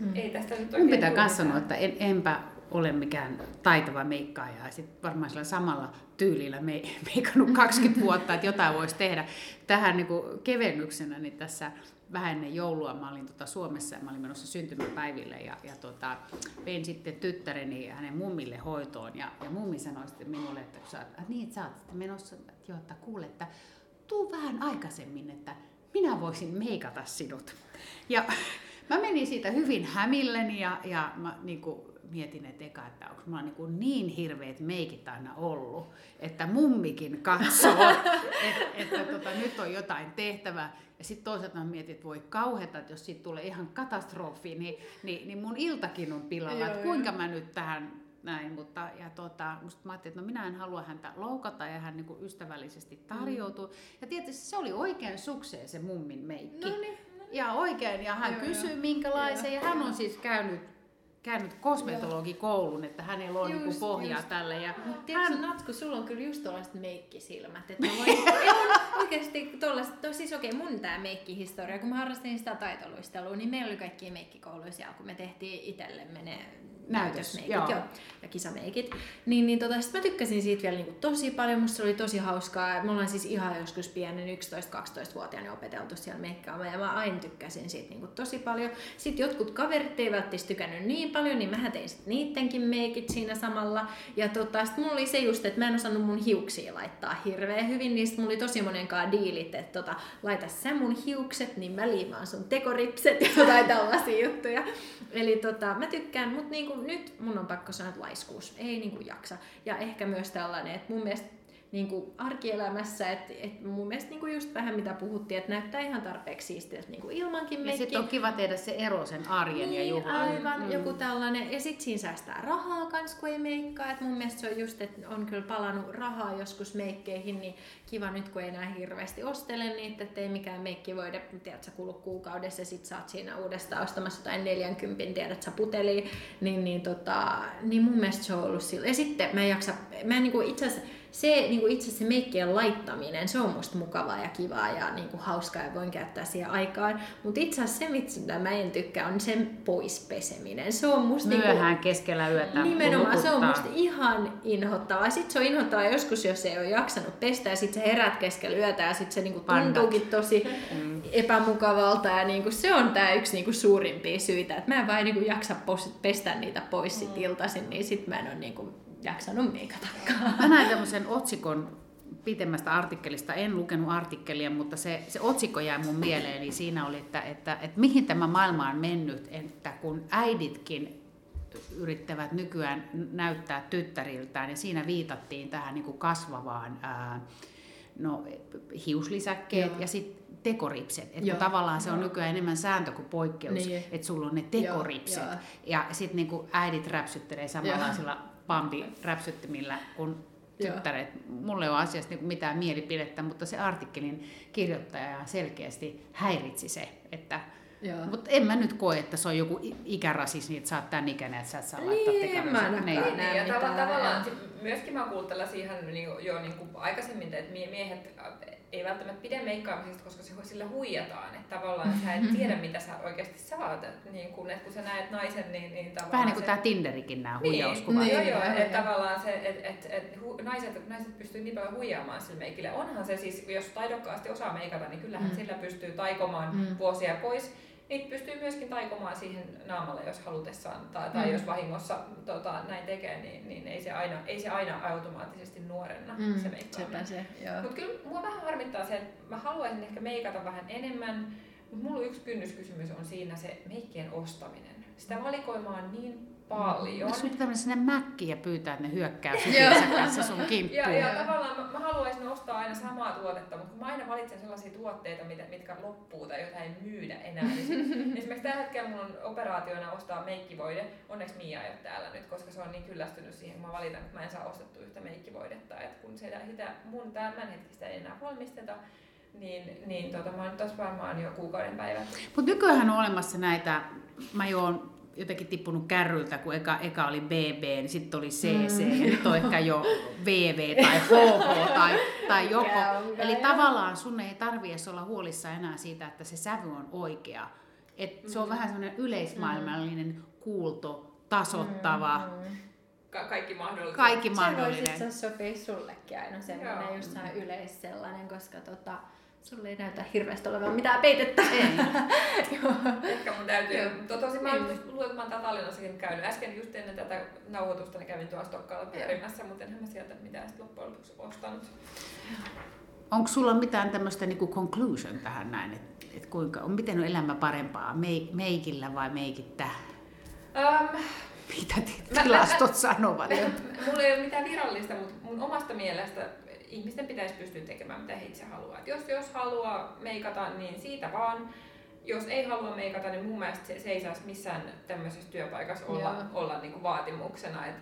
E: Mm.
D: ei tästä nyt
C: Mun
D: oikein
C: pitää myös sanoa, että en, enpä ole mikään taitava meikkaaja. Ja sit varmaan sillä samalla tyylillä me, meikannut 20 vuotta, että jotain voisi tehdä. Tähän niin kuin kevennyksenä niin tässä vähän ennen joulua mä olin tota Suomessa ja mä olin menossa syntymäpäiville ja, ja tota, vein sitten tyttäreni hänen mummille hoitoon ja, ja mummi sanoi sitten minulle, että sä, oot- "Ah niin, että sä oot sitten menossa, että joo, että kuule, että tuu vähän aikaisemmin, että minä voisin meikata sinut. Ja mä menin siitä hyvin hämilleni ja, ja mä niin kuin mietin, että eka, että onko mulla niin, niin hirveät meikit aina ollut, että mummikin katsoo, että, että tota, nyt on jotain tehtävää. Ja sitten toisaalta mä mietin, että voi kauheta, että jos siitä tulee ihan katastrofi, niin, niin, niin mun iltakin on pilalla,
E: Joo,
C: että
E: joo.
C: kuinka mä nyt tähän näin, mutta ja tota, musta mä ajattelin, että no minä en halua häntä loukata ja hän niin kuin ystävällisesti tarjoutuu. Ja tietysti se oli oikein sukseen se mummin meikki.
E: No niin.
C: Ja oikein, ja hän
E: Joo,
C: kysyy
E: joo.
C: minkälaisen, ja
E: Joo,
C: hän on
E: joo.
C: siis käynyt, käynyt kosmetologikoulun, että hänellä on
E: Just,
C: niinku pohjaa
E: just.
C: tälle. Ja
E: Mut tiedätkö,
C: hän,
E: Natsku, sulla on kyllä just tollaiset meikkisilmät. Että mä voin, oikeesti tollaiset, to, siis okei, mun tää meikkihistoria, kun mä harrastin sitä taitoluistelua, niin meillä oli kaikki meikkikouluja siellä, kun me tehtiin itsellemme ne näytösmeikit
C: joo.
E: joo. ja kisameikit. Niin, niin tota, sit mä tykkäsin siitä vielä niinku tosi paljon, musta se oli tosi hauskaa. Me ollaan siis ihan joskus pienen 11-12-vuotiaana opeteltu siellä meikkaamaan ja mä aina tykkäsin siitä niinku tosi paljon. Sitten jotkut kaverit ei välttämättä tykännyt niin paljon, niin mä tein sit niittenkin meikit siinä samalla. Ja tota, sit mulla oli se just, että mä en osannut mun hiuksia laittaa hirveän hyvin, niin sit mulla oli tosi monenkaan diilit, että tota, laita sä mun hiukset, niin mä liimaan sun tekoripset ja jotain tällaisia juttuja. Eli tota, mä tykkään, mutta niinku nyt mun on pakko sanoa, että laiskuus ei niinku jaksa. Ja ehkä myös tällainen, että mun mielestä niin kuin arkielämässä, että et mun mielestä niin kuin just vähän mitä puhuttiin, että näyttää ihan tarpeeksi siistiltä niin kuin ilmankin
C: Ja
E: meikki.
C: sitten on kiva tehdä se ero sen arjen
E: niin,
C: ja juhlan.
E: aivan, mm. joku tällainen. Ja sitten siinä säästää rahaa kans, kun ei meikkaa. Et mun mielestä se on just, että on kyllä palannut rahaa joskus meikkeihin, niin kiva nyt, kun ei enää hirveästi ostele niitä, ettei mikään meikki voida, tiedät sä, kulu kuukaudessa ja sit sä oot siinä uudestaan ostamassa jotain 40, tiedät sä puteli, niin, niin, tota, niin mun mielestä se on ollut sillä. Ja sitten mä en jaksa, mä en niinku itse asiassa, se niin itse se meikkien laittaminen, se on musta mukavaa ja kivaa ja niin kuin hauskaa ja voin käyttää siihen aikaan. Mutta itse asiassa se, mitä mä en tykkää, on sen poispeseminen. Se on musta
C: Myöhään
E: niinku,
C: keskellä yötä.
E: Nimenomaan, se on musta ihan inhottavaa. Sitten se on inhottavaa joskus, jos ei ole jaksanut pestä ja sitten sä herät keskellä yötä ja sitten se niinku
C: Pandat.
E: tuntuukin tosi
C: Mm.
E: epämukavalta. Ja niinku se on tämä yksi niinku suurimpia syitä, että mä en vain niinku jaksa pos- pestä niitä pois sit iltaisin, niin sit mä en ole niinku jaksanut meikatakaan.
C: Mä näin tämmöisen otsikon pitemmästä artikkelista. En lukenut artikkelia, mutta se, se otsikko jäi mun mieleen. Eli siinä oli, että, että, että mihin tämä maailma on mennyt, että kun äiditkin yrittävät nykyään näyttää tyttäriltään, ja siinä viitattiin tähän niin kuin kasvavaan ää, no, hiuslisäkkeet
E: Joo.
C: ja sitten tekoripset. Että tavallaan se on nykyään enemmän sääntö kuin poikkeus,
E: Niin.
C: että sulla on ne tekoripset.
E: Joo, joo.
C: Ja sitten niin äidit räpsyttelee samanlaisilla pampiräpsyttimillä kuin
E: Joo.
C: tyttäret. Mulla ei ole asiasta niin mitään mielipidettä, mutta se artikkelin kirjoittaja selkeästi häiritsi se, että
E: Joo.
C: mutta en mä nyt koe, että se on joku ikärasismi, että sä oot tän ikäinen, että sä et saa laittaa
E: Niin, en mä.
C: Niin.
E: näe
D: Niin, ja tavallaan
E: joo.
D: Myöskin mä oon kuullut tällaisia ihan niin, jo niin kuin aikaisemmin, että mie- miehet äh, ei välttämättä pidä meikkaamisesta, koska se sillä huijataan. Että tavallaan sä et tiedä, mitä sä oikeasti saat. Et Niin kun, että kun sä näet naisen, niin, niin tavallaan
C: Vähän niin kuin
D: se...
C: tämä Tinderikin nämä
D: Niin,
C: huijauskuvat.
D: niin, joo,
E: Niin,
D: joo,
E: joo,
D: että tavallaan se, että et, et, hu, naiset, naiset pystyy niin paljon huijaamaan sillä meikillä. Onhan se siis, jos taidokkaasti osaa meikata, niin kyllähän
E: Mm.
D: sillä pystyy taikomaan
E: Mm.
D: vuosia pois. Niitä pystyy myöskin taikomaan siihen naamalle, jos halutessaan, tai, tai
E: Mm.
D: jos vahingossa tota, näin tekee, niin, niin ei, se aina, ei se aina automaattisesti nuorenna
E: Mm,
D: se
E: sepä
D: meikkaaminen.
E: se, joo.
D: Mutta kyllä mua vähän harmittaa se, että mä haluaisin ehkä meikata vähän enemmän, mutta mulla yksi kynnyskysymys on siinä se meikkien ostaminen. Sitä valikoimaa on niin paljon.
C: Jos pitää mennä sinne mäkkiin ja pyytää, että ne hyökkää
E: Joo.
C: kanssa sun kimppuun.
D: ja tavallaan mä, mä haluaisin ostaa aina samaa tuotetta, mutta kun mä aina valitsen sellaisia tuotteita, mitä, mitkä loppuu tai joita ei myydä enää. Niin sit, esimerkiksi tällä hetkellä mun on operaationa ostaa meikkivoide. Onneksi Mia ei ole täällä nyt, koska se on niin kyllästynyt siihen, kun mä valitan, että mä en saa ostettua yhtä meikkivoidetta. Et kun sitä, sitä mun tämänhetkistä ei enää valmisteta, niin, niin tota, mä oon nyt tässä varmaan jo kuukauden päivän.
C: Mutta nykyään on olemassa näitä, mä jo oon jotenkin tippunut kärryltä, kun eka, eka oli BB, niin sitten oli CC, mm. ja nyt on ehkä jo VV tai HH tai, tai joko. Eli tavallaan sun ei tarvi edes olla huolissa enää siitä, että se sävy on oikea. Et se on vähän semmoinen yleismaailmallinen, kuulto, tasottava,
E: Mm.
D: Ka- kaikki mahdolliset.
C: kaikki
E: Se voisi
C: mahdollinen.
E: sopia sullekin aina semmoinen just yleis sellainen, koska tota, sulle ei näytä hirveästi olevan mitään peitettä.
C: Ei.
E: Joo.
D: Ehkä mun täytyy.
E: Joo.
D: To, tosi mä
E: Niin.
D: luulen, että mä oon täällä Tallinnassakin käynyt. Äsken just ennen tätä nauhoitusta niin kävin tuolla Stokkalla pyörimässä, mutta enhän mä sieltä mitään sit loppujen lopuksi ostanut.
C: Onko sulla mitään tämmöistä niinku conclusion tähän näin, että et kuinka, on, miten on elämä parempaa, Mei, meikillä vai meikittä?
D: Um,
C: Mitä ti-
D: Mä-
C: tilastot
D: mä-
C: sanovat?
D: mulla ei ole mitään virallista, mutta mun omasta mielestä ihmisten pitäisi pystyä tekemään mitä he itse haluaa. Et jos, jos haluaa meikata, niin siitä vaan. Jos ei halua meikata, niin mun mielestä se, se ei saisi missään tämmöisessä työpaikassa olla,
E: Joo.
D: olla niinku vaatimuksena. Et,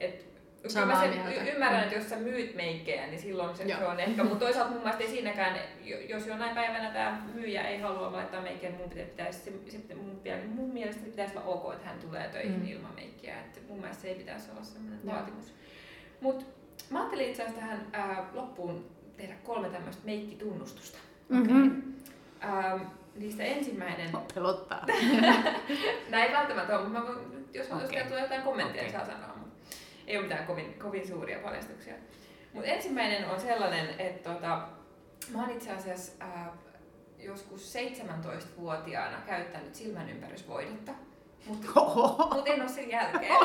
D: et,
E: Samaa
D: mä sen
E: mieltä.
D: ymmärrän, että jos sä myyt meikkejä, niin silloin se,
E: Joo.
D: se on ehkä, mutta toisaalta mun mielestä ei siinäkään, jo- jos jonain päivänä tämä myyjä ei halua laittaa meikkiä, niin mun pitäisi, pitäisi sitten mun, mun mielestä pitäisi olla ok, että hän tulee töihin
E: Mm.
D: ilman meikkiä. Että mun mielestä se ei pitäisi olla sellainen
E: Joo.
D: vaatimus. Mutta mä ajattelin itse asiassa tähän ää, loppuun tehdä kolme tämmöistä meikkitunnustusta.
C: Mm-hmm.
D: Ää, niistä ensimmäinen,
C: Pelottaa.
D: näin välttämättä ole, mutta mä voin, jos, okay. jos tulee jotain kommentteja, okay. saa sanoa. Mutta ei ole mitään kovin, kovin suuria paljastuksia. Mutta ensimmäinen on sellainen, että tota, mä oon itse asiassa ää, joskus 17-vuotiaana käyttänyt silmänympärysvoidetta, mutta mut en ole sen jälkeen.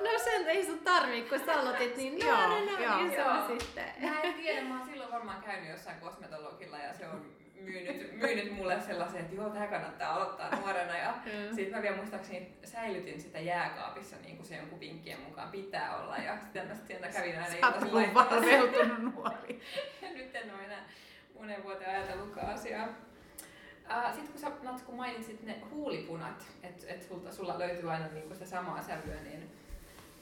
E: No sen ei sun tarvii, kun sä aloitit niin
C: Joo,
E: nuorena,
C: joo.
E: niin se
D: Joo.
E: on sitten.
D: Mä en tiedä, mä oon silloin varmaan käynyt jossain kosmetologilla ja se on myynyt, myynyt mulle sellaisen, että joo, tämä kannattaa aloittaa nuorena. Ja sitten mä vielä muistaakseni säilytin sitä jääkaapissa niin kuin se jonkun vinkkien mukaan pitää olla. Ja sitten mä sieltä kävin aina
C: iltaisin laittamassa. valveutunut nuori.
D: ja nyt en ole enää monen vuoteen ajatellutkaan asiaa. Uh, Sitten kun sä Natsku mainitsit ne huulipunat, että et sulta, sulla löytyy aina niinku sitä samaa sävyä, niin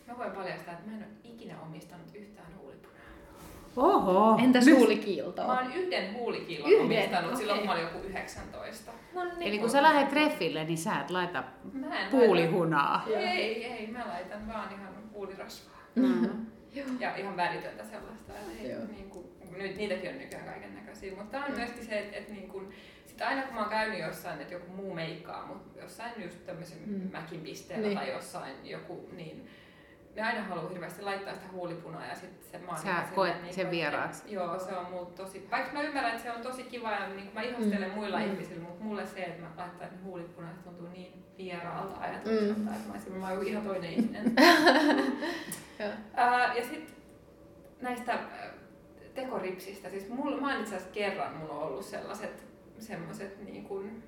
D: mä voin paljastaa, että mä en ole ikinä omistanut yhtään huulipunaa.
E: Oho. Entäs huulikiiltoa?
D: Mä oon yhden huulikiilon yhden? omistanut okay. silloin, kun mä olin joku 19.
C: No, niin. Eli kun sä lähdet treffille, niin sä et laita puulihunaa.
D: Laita. Ei, ei, mä laitan vaan ihan huulirasvaa. Mm-hmm. ja ihan väritöntä sellaista. Että niin kuin, nyt niitäkin on nykyään kaiken näköisiä, mutta tämä on myöskin se, että, että niin kuin, sitten aina kun mä oon käynyt jossain, että joku muu meikkaa, mutta jossain just tämmöisen mm. mäkin pisteellä niin. tai jossain joku, niin ne aina haluaa hirveästi laittaa sitä huulipunaa ja sitten se
C: maan Sä koet niin sen vieraaksi.
D: Joo, se on muut tosi, vaikka mä ymmärrän, että se on tosi kiva ja niin mä ihastelen mm. muilla mm. ihmisillä, mutta mulle se, että mä laittaisin huulipunaa, se tuntuu niin vieraalta ajatukselta, mm. että mä olisin mä ihan toinen ihminen. uh, ja sitten näistä tekoripsistä, siis mulla, mä oon itse asiassa kerran, mulla on ollut sellaiset semmoiset niin kuin,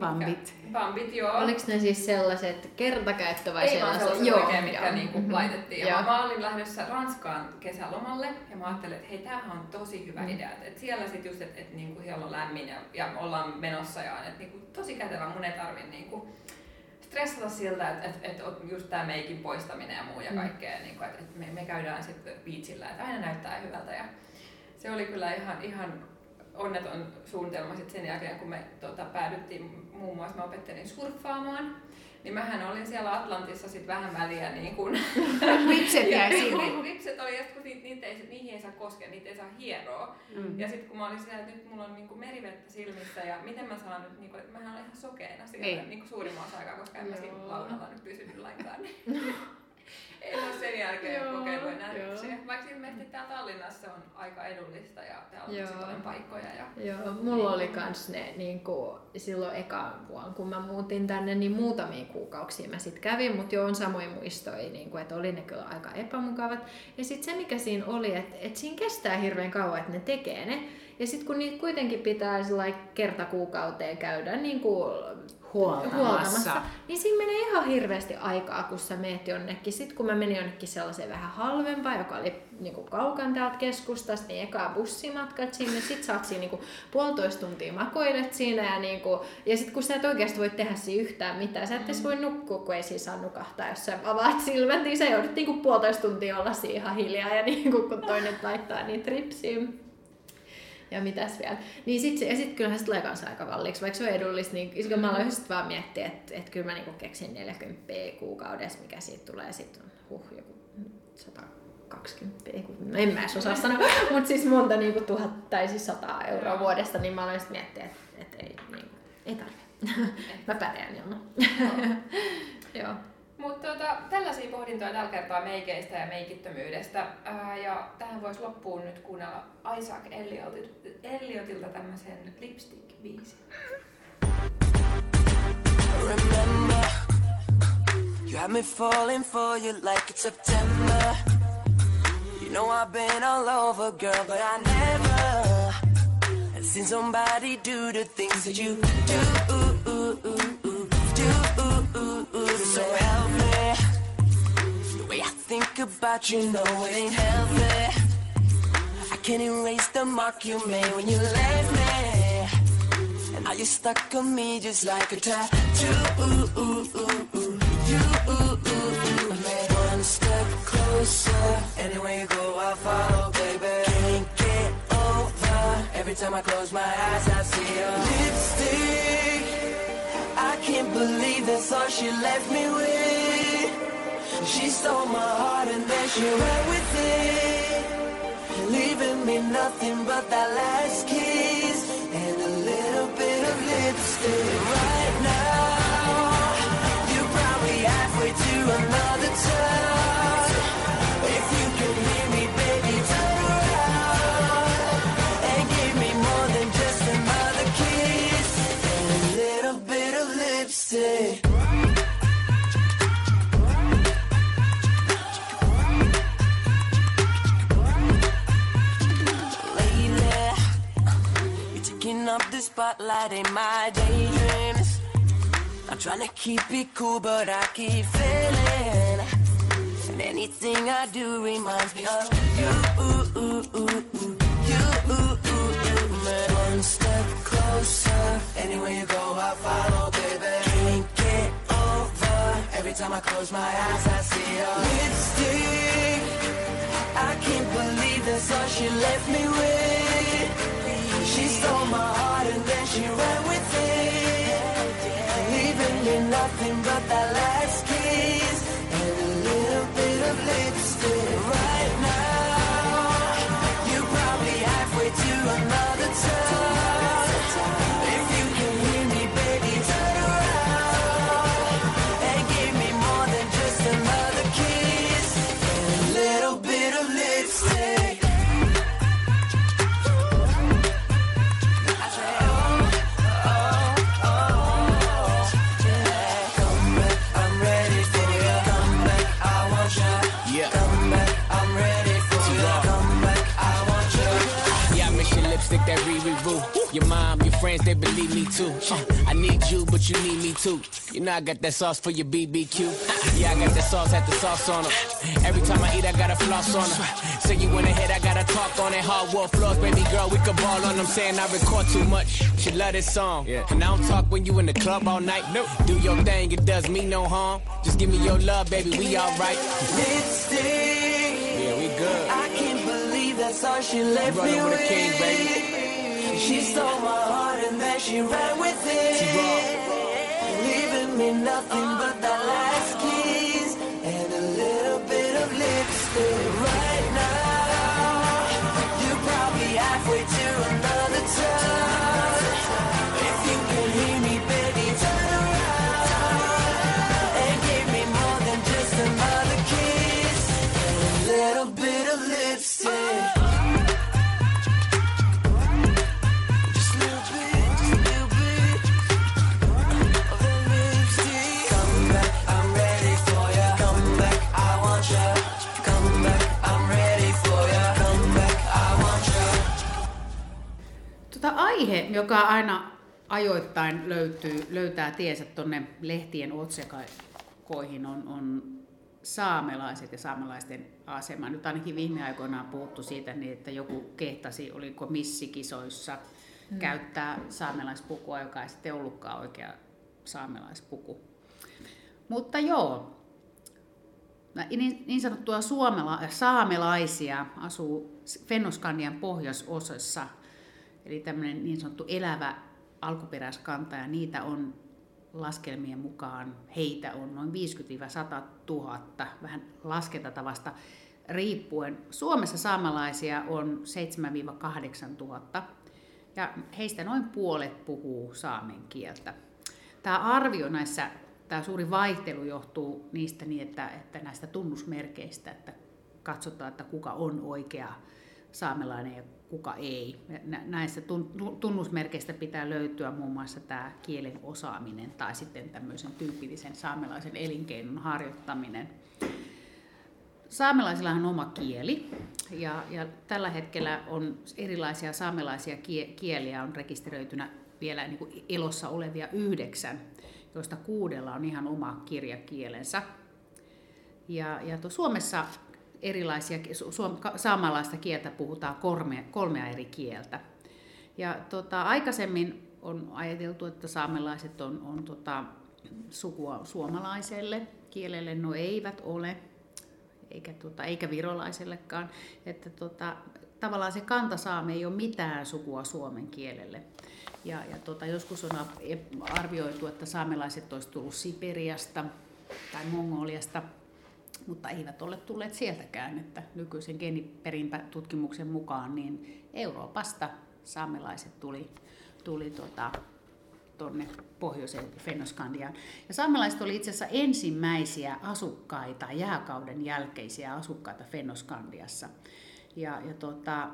C: Bambit.
D: Bambit, joo.
E: Oliko ne siis sellaiset kertakäyttö vai
D: Ei
E: sellaiset?
D: Ei vaan sellaiset oikein, mitkä niinku mm-hmm. laitettiin. Ja mä olin lähdössä Ranskaan kesälomalle ja mä ajattelin, että hei, tämähän on tosi hyvä mm. idea. Että et siellä sit just, että et, niinku siellä on lämmin ja, ja ollaan menossa ja et, niinku, tosi kätevä. Mun ei tarvi niinku, stressata siltä, että et, et, just tämä meikin poistaminen ja muu ja mm. kaikkea, niinku, että et me, me käydään sitten beachillä, että aina näyttää hyvältä. Ja se oli kyllä ihan, ihan onneton suunnitelma sit sen jälkeen, kun me tota, päädyttiin muun muassa, mä opettelin surffaamaan. Niin mähän olin siellä Atlantissa sit vähän väliä niin kun...
C: Ripset jäi sinne.
D: Ripset oli, kun niitä, niitä ei, niihin ei saa koskea, niitä ei saa hieroa. Mm. Ja sitten kun mä olin siellä, että nyt mulla on niin kuin merivettä silmissä ja miten mä saan nyt, niin kuin, että mähän olen ihan sokeena siellä niin. niin kuin suurimman osa aikaa, koska en mä siinä launalla nyt pysynyt lainkaan. en ole sen jälkeen joo, kokeillut enää rypsiä. Vaikka ilmeisesti täällä Tallinnassa on aika edullista ja täällä on tosi paljon paikkoja. Ja...
E: Joo, mulla oli kans ne niin kuin, silloin eka vuonna, kun mä muutin tänne, niin muutamia kuukausia mä sitten kävin, mutta joo, on samoja muistoja, niin kuin, että oli ne kyllä aika epämukavat. Ja sitten se, mikä siinä oli, että, että siinä kestää hirveän kauan, että ne tekee ne. Ja sitten kun niitä kuitenkin pitää kerta kuukauteen käydä niin kuin
C: huoltamassa. huoltamassa.
E: Niin siinä menee ihan hirveästi aikaa, kun sä meet jonnekin. Sitten kun mä menin jonnekin sellaiseen vähän halvempaan, joka oli niinku kaukan täältä keskustasta, niin eka bussimatkat sinne, sit saat siinä niinku puolitoista tuntia makoilet siinä ja, niinku, ja sitten kun sä et oikeasti voi tehdä siinä yhtään mitään, sä et edes voi nukkua, kun ei siinä saa nukahtaa, jos sä avaat silmät, niin sä joudut niinku puolitoista tuntia olla siinä ihan hiljaa ja niinku, kun toinen laittaa niitä ripsiä ja mitäs vielä. Niin sit, ja sit kyllähän se tulee kanssa aika kalliiksi, vaikka se on edullista, niin sit mä aloin sit vaan miettiä, että, että kyllä mä niinku keksin 40 kuukaudessa, mikä siitä tulee, sit on huh, joku 120, no en mä edes osaa sanoa, mutta siis monta niinku tuhat tai siis 100 euroa vuodesta, niin mä aloin sit miettiä, että, että ei, niinku, ei tarvitse. mä pärjään ilman. Joo.
D: Mutta tota, tällaisia pohdintoja tällä kertaa meikeistä ja meikittömyydestä. Ää, ja tähän voisi loppuun nyt kuunnella Isaac Elliotilta tämmöisen lipstick-biisin. Remember, you had me falling for you like it's September. You know I've been all over, girl, but I never seen somebody do the things that you do. So healthy. The way I think about you, know it ain't healthy. I can't erase the mark you made when you left me. And now you're stuck on me just like a tattoo. You, one step closer. Anywhere you go, I'll follow, oh, baby. Can't get over. Every time I close my eyes, I see your lipstick. Can't believe that's all she left me with. She stole my heart and then she ran with it Leaving me nothing but that last kiss And a little bit of lipstick Right now You're probably halfway to another town lipstick
G: spotlight in my daydreams. I'm trying to keep it cool, but I keep failing. And anything I do reminds me of. You, Anywhere you go, I follow, baby. Can't get over. Every time I close my eyes, I see your lipstick. I can't believe that's all she left me with. She stole my heart and then she ran with it. Leaving me nothing but that last kiss and a little bit of lipstick.
H: Your mom, your friends, they believe me too. Uh, I need you, but you need me too. You know I got that sauce for your BBQ. Yeah, I got that sauce, had the sauce on 'em. Every time I eat, I got a floss on on 'em. Say you went ahead, I gotta talk on it. Hardwood floors, baby girl, we could ball on them. Saying I record too much. She love this song. And I don't talk when you in the club all night. No. Do your thing, it does me no harm. Just give me your love, baby, we alright.
G: Lipstick.
H: Yeah, we good.
G: I can't believe that's all she left
H: Run
G: me
H: over the
G: with.
H: king, baby.
G: She stole my heart and then she ran with it. Leaving me nothing but the last kiss and a little bit of lipstick.
C: Joka aina ajoittain löytyy, löytää tiensä tuonne lehtien otsikoihin, on, on saamelaiset ja saamelaisten asema. Nyt ainakin viime aikoina on puhuttu siitä, niin että joku kehtasi, oliko missikisoissa, mm. käyttää saamelaispukua, joka ei sitten ollutkaan oikea saamelaispuku. Mutta joo, niin, niin sanottua suomala, saamelaisia asuu Fennoskandian pohjoisosassa, eli tämmöinen niin sanottu elävä alkuperäiskanta, ja niitä on laskelmien mukaan, heitä on noin 50-100 000, vähän laskentatavasta riippuen. Suomessa saamelaisia on 7-8 000, ja heistä noin puolet puhuu saamen kieltä. Tämä arvio näissä, tämä suuri vaihtelu johtuu niistä niin, että, että näistä tunnusmerkeistä, että katsotaan, että kuka on oikea saamelainen ja kuka ei. Nä- Näistä tun- tunnusmerkeistä pitää löytyä muun muassa tämä kielen osaaminen tai sitten tämmöisen tyypillisen saamelaisen elinkeinon harjoittaminen. Saamelaisillahan on oma kieli ja, ja tällä hetkellä on erilaisia saamelaisia kie- kieliä on rekisteröitynä vielä niin kuin elossa olevia yhdeksän, joista kuudella on ihan oma kirjakielensä. Ja, ja Suomessa erilaisia suom, saamalaista kieltä puhutaan kolme, kolmea eri kieltä. Ja tota, aikaisemmin on ajateltu, että saamelaiset on, on tota, sukua suomalaiselle kielelle. No eivät ole, eikä, tota, eikä virolaisellekaan. Että tota, tavallaan se kantasaame ei ole mitään sukua suomen kielelle. Ja, ja tota, joskus on arvioitu, että saamelaiset olisi tullut Siperiasta tai Mongoliasta, mutta eivät ole tulleet sieltäkään, että nykyisen geeniperintätutkimuksen mukaan niin Euroopasta saamelaiset tuli, tuli tuota, tuonne pohjoiseen Fennoskandiaan. Ja saamelaiset oli itse asiassa ensimmäisiä asukkaita, jääkauden jälkeisiä asukkaita Fennoskandiassa. Ja, ja tuota,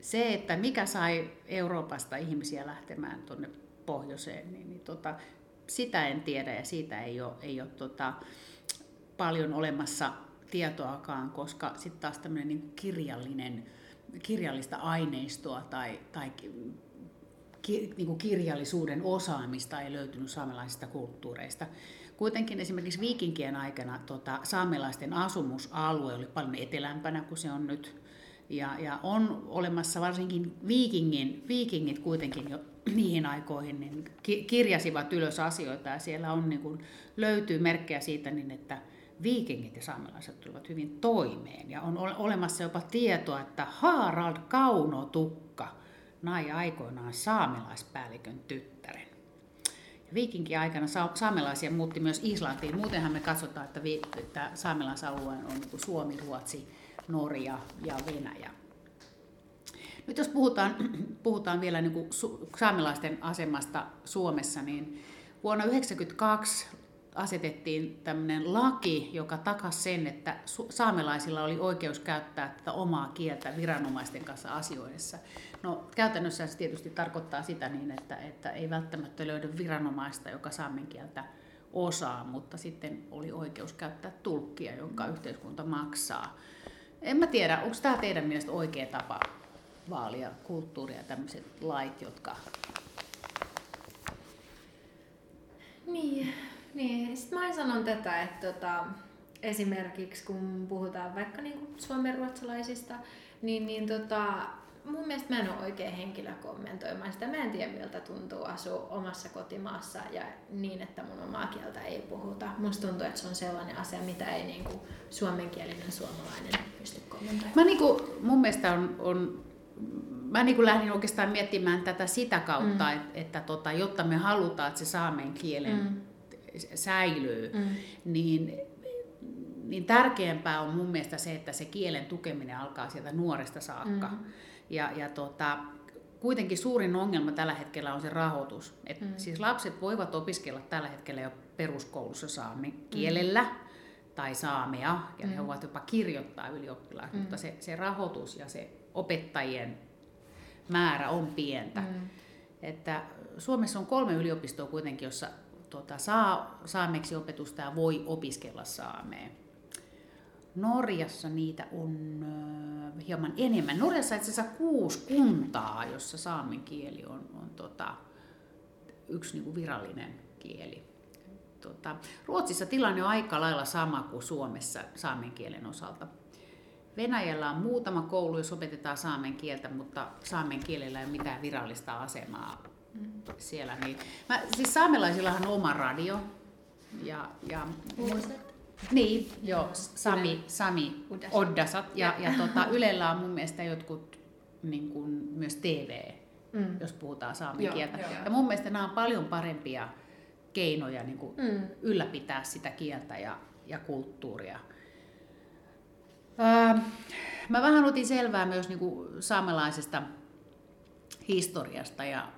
C: se, että mikä sai Euroopasta ihmisiä lähtemään tuonne pohjoiseen, niin, niin tota, sitä en tiedä ja siitä ei ole, ei ole tota, paljon olemassa tietoakaan, koska sitten taas tämmöinen niin kirjallinen, kirjallista aineistoa tai, tai ki, niin kuin kirjallisuuden osaamista ei löytynyt saamelaisista kulttuureista. Kuitenkin esimerkiksi viikinkien aikana tota, saamelaisten asumusalue oli paljon etelämpänä kuin se on nyt. Ja, ja on olemassa varsinkin viikingin, viikingit kuitenkin jo niihin aikoihin niin kirjasivat ylös asioita ja siellä on, niin kuin, löytyy merkkejä siitä, niin että viikingit ja saamelaiset tulivat hyvin toimeen. Ja on olemassa jopa tietoa, että Harald Kaunotukka nai aikoinaan saamelaispäällikön tyttären. Viikinkin aikana saamelaisia muutti myös Islantiin. Muutenhan me katsotaan, että, vi, että saamelaisalue on niin Suomi, Ruotsi, Norja ja Venäjä. Nyt jos puhutaan, puhutaan vielä niin kuin saamelaisten asemasta Suomessa, niin vuonna 1992 asetettiin tämmöinen laki, joka takasi sen, että saamelaisilla oli oikeus käyttää tätä omaa kieltä viranomaisten kanssa asioissa. No käytännössä se tietysti tarkoittaa sitä niin, että, että ei välttämättä löydy viranomaista, joka saamen kieltä osaa, mutta sitten oli oikeus käyttää tulkkia, jonka yhteiskunta maksaa. En mä tiedä, onko tämä teidän mielestä oikea tapa vaalia kulttuuria, tämmöiset lait, jotka...
E: Niin, niin. Sitten mä sanon tätä, että tota, esimerkiksi kun puhutaan vaikka niin suomenruotsalaisista, niin, niin tota, mun mielestä mä en ole oikein henkilö kommentoimaan sitä. Mä en tiedä, miltä tuntuu asua omassa kotimaassa ja niin, että mun omaa kieltä ei puhuta. Musta tuntuu, että se on sellainen asia, mitä ei niin kuin suomenkielinen suomalainen pysty kommentoimaan.
C: Mä niin kuin, mun mielestä on, on mä niin kuin lähdin oikeastaan miettimään tätä sitä kautta, mm. että, että tota, jotta me halutaan, että se saamen kielen mm. Säilyy, mm. niin niin tärkeämpää on mun mielestä se, että se kielen tukeminen alkaa sieltä nuoresta saakka. Mm. Ja, ja tota, kuitenkin suurin ongelma tällä hetkellä on se rahoitus. Et mm. Siis lapset voivat opiskella tällä hetkellä jo peruskoulussa saamen kielellä mm. tai saamea, ja mm. he voivat jopa kirjoittaa ylioppilaaksi, mm. mutta se, se rahoitus ja se opettajien määrä on pientä. Mm. Että Suomessa on kolme yliopistoa kuitenkin, jossa tota, saa saameksi opetusta ja voi opiskella saamea. Norjassa niitä on hieman enemmän. Norjassa itse asiassa kuusi kuntaa, jossa saamen kieli on, on tota, yksi niin kuin virallinen kieli. Tota, Ruotsissa tilanne on aika lailla sama kuin Suomessa saamen kielen osalta. Venäjällä on muutama koulu, jos opetetaan saamen kieltä, mutta saamen kielellä ei ole mitään virallista asemaa. Siellä. Niin, mä, siis saamelaisillahan on oma radio. Ja, ja, niin, joo, Sami, Sami Oddasat. Ja, ja tota, Ylellä on mun mielestä jotkut niin kuin, myös TV, mm. jos puhutaan saamen kieltä. Joo, joo. Ja mun mielestä nämä on paljon parempia keinoja niin kuin, mm. ylläpitää sitä kieltä ja, ja kulttuuria. Öö, mä vähän otin selvää myös niin kuin, saamelaisesta historiasta ja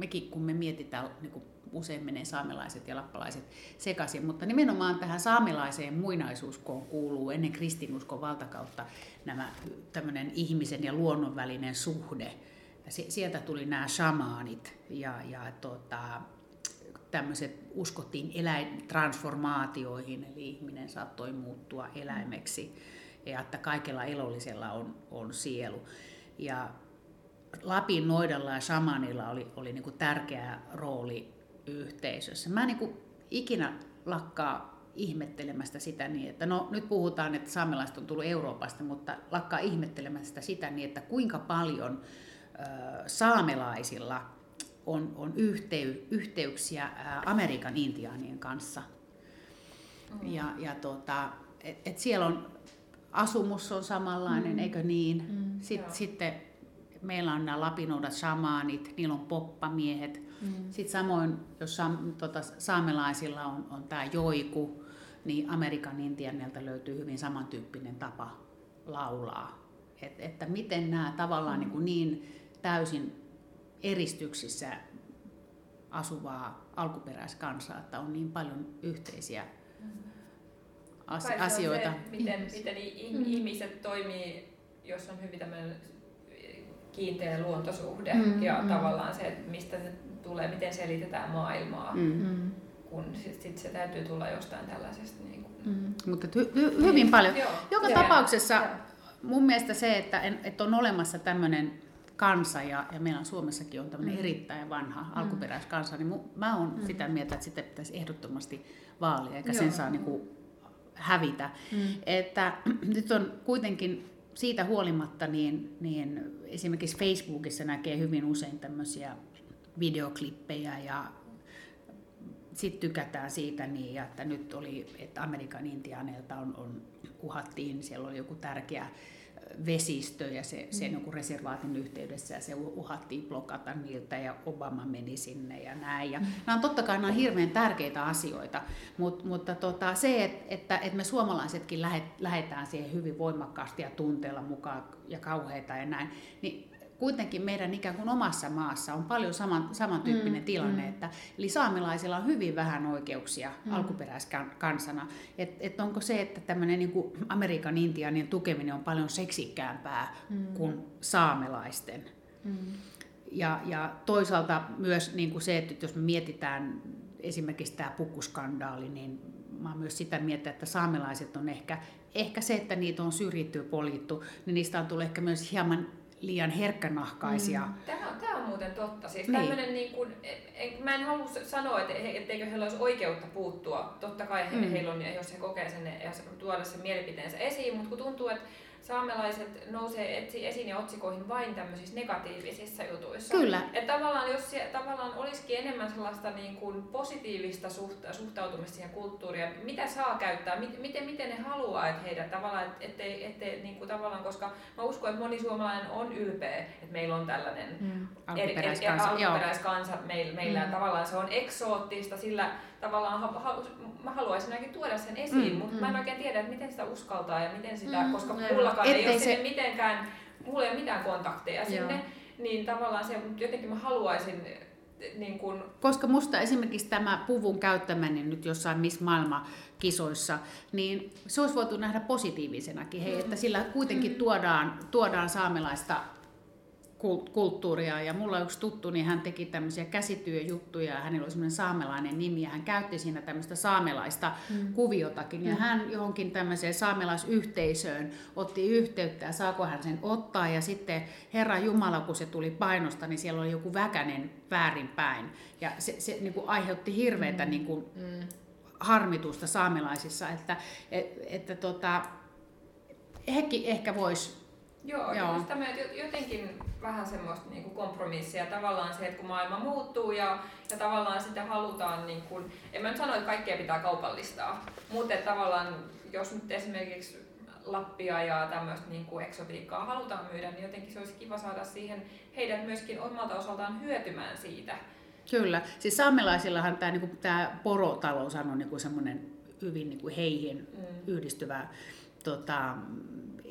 C: mekin kun me mietitään niin kuin, usein menee saamelaiset ja lappalaiset sekaisin, mutta nimenomaan tähän saamelaiseen muinaisuuskoon kuuluu ennen kristinuskon valtakautta nämä tämmöinen ihmisen ja luonnon välinen suhde. Sieltä tuli nämä shamaanit ja, ja tota, tämmöiset uskottiin eläintransformaatioihin, eli ihminen saattoi muuttua eläimeksi ja että kaikella elollisella on, on sielu. Ja Lapin noidalla ja shamanilla oli, oli niin kuin tärkeä rooli yhteisössä. Mä en niin kuin ikinä lakkaa ihmettelemästä sitä niin, että no nyt puhutaan, että saamelaiset on tullut Euroopasta, mutta lakkaa ihmettelemästä sitä niin, että kuinka paljon ö, saamelaisilla on, on yhtey, yhteyksiä ä, Amerikan intiaanien kanssa. Mm. Ja, ja tota, et, et siellä on asumus on samanlainen, mm. eikö niin? Mm, Sitten, sitten meillä on nämä lapinoudat, shamaanit, niillä on poppamiehet. Mm. Sitten samoin, jos saam, tota, saamelaisilla on, on tämä joiku, niin Amerikan intianilta löytyy hyvin samantyyppinen tapa laulaa. Et, että miten nämä tavallaan mm. niin, kuin niin täysin eristyksissä asuvaa alkuperäiskansaa, että on niin paljon yhteisiä mm. asioita.
D: Se, miten, miten mm. ihmiset toimii, jos on hyvin tämmöinen kiinteä luontosuhde mm, ja mm. tavallaan se, että mistä se tulee, miten selitetään maailmaa, mm. mm. kun sitten sit se täytyy tulla jostain tällaisesta. Niin kuin...
C: mm. Mutta hy- hy- hyvin paljon. Joo, Joka joo, tapauksessa joo. mun mielestä se, että, en, että on olemassa tämmöinen kansa ja, ja meillä on Suomessakin on tämmöinen mm. erittäin vanha mm. alkuperäiskansa, niin mu, mä oon mm. sitä mieltä, että sitä pitäisi ehdottomasti vaalia, eikä Joo. sen saa niin kuin hävitä. Mm. Että nyt on kuitenkin siitä huolimatta, niin, niin esimerkiksi Facebookissa näkee hyvin usein tämmöisiä videoklippejä ja sitten tykätään siitä niin, että nyt oli, että Amerikan intiaaneilta on, on, uhattiin, siellä oli joku tärkeä vesistö ja se, mm. sen joku reservaatin yhteydessä ja se uhattiin blokata niiltä ja Obama meni sinne ja näin. Ja mm. Nämä on totta kai nämä on hirveän tärkeitä asioita, mutta, mutta tota, se, että, että, että me suomalaisetkin lähetään siihen hyvin voimakkaasti ja tunteella mukaan ja kauheita ja näin, niin kuitenkin meidän ikään kuin omassa maassa on paljon saman, samantyyppinen mm, tilanne, mm. että eli saamelaisilla on hyvin vähän oikeuksia mm. alkuperäiskansana. Et, et onko se, että tämmöinen niin Amerikan intianin tukeminen on paljon seksikkäämpää mm. kuin saamelaisten. Mm. Ja, ja toisaalta myös niin kuin se, että jos me mietitään esimerkiksi tämä pukuskandaali, niin mä oon myös sitä mieltä, että saamelaiset on ehkä, ehkä se, että niitä on syrjitty ja polittu, niin niistä on tullut ehkä myös hieman liian herkkänahkaisia. Mm.
D: Tämä, on, tämä on muuten totta. Siis niin. niin kuin, en, mä en halua sanoa, että he, etteikö heillä olisi oikeutta puuttua. Totta kai he, mm. heillä on, jos he kokee sen ja tuoda sen mielipiteensä esiin, mutta kun tuntuu, että saamelaiset nousee esiin ja otsikoihin vain tämmöisissä negatiivisissa jutuissa.
C: Kyllä.
D: Että tavallaan jos se, tavallaan olisikin enemmän sellaista niin kuin positiivista suhta, suhtautumista siihen kulttuuriin, mitä saa käyttää, miten, miten ne haluaa, että heidän tavallaan, ettei, ettei niin kuin tavallaan, koska mä uskon, että moni suomalainen on ylpeä, että meillä on tällainen mm. alkuperäiskansa, eri, eri, alkuperäiskansa meillä, meillä mm. tavallaan se on eksoottista, sillä tavallaan mä haluaisin ainakin tuoda sen esiin, mm, mutta mm. mä en oikein tiedä, että miten sitä uskaltaa ja miten sitä, mm, koska mullakaan ei ole se... sinne mitenkään, mulla ei ole mitään kontakteja sinne, Joo. niin tavallaan se, mutta jotenkin mä haluaisin niin kun...
C: Koska musta esimerkiksi tämä puvun käyttäminen nyt jossain Miss Maailma-kisoissa, niin se olisi voitu nähdä positiivisenakin, hei, että sillä kuitenkin mm. tuodaan, tuodaan saamelaista kulttuuria. Ja mulla yksi tuttu, niin hän teki tämmöisiä käsityöjuttuja ja hänellä oli semmoinen saamelainen nimi ja hän käytti siinä tämmöistä saamelaista mm. kuviotakin. Ja mm. hän johonkin tämmöiseen saamelaisyhteisöön otti yhteyttä ja saako hän sen ottaa. Ja sitten Herra Jumala, kun se tuli painosta, niin siellä oli joku väkänen väärinpäin. Ja se, se niin kuin aiheutti hirveätä mm. niin kuin, mm. harmitusta saamelaisissa, että, et, että tota, hekin ehkä vois
D: Joo, Joo. Just tämä, jotenkin vähän semmoista niin kuin kompromissia. Tavallaan se, että kun maailma muuttuu ja, ja tavallaan sitä halutaan, niin kuin, en mä nyt sano, että kaikkea pitää kaupallistaa, mutta tavallaan jos nyt esimerkiksi Lappia ja tämmöistä niin kuin eksotiikkaa halutaan myydä, niin jotenkin se olisi kiva saada siihen heidät myöskin omalta osaltaan hyötymään siitä.
C: Kyllä. Siis saamelaisillahan tämä, niin kuin, tämä porotalous on niin semmoinen hyvin niin kuin heihin mm. yhdistyvä tota,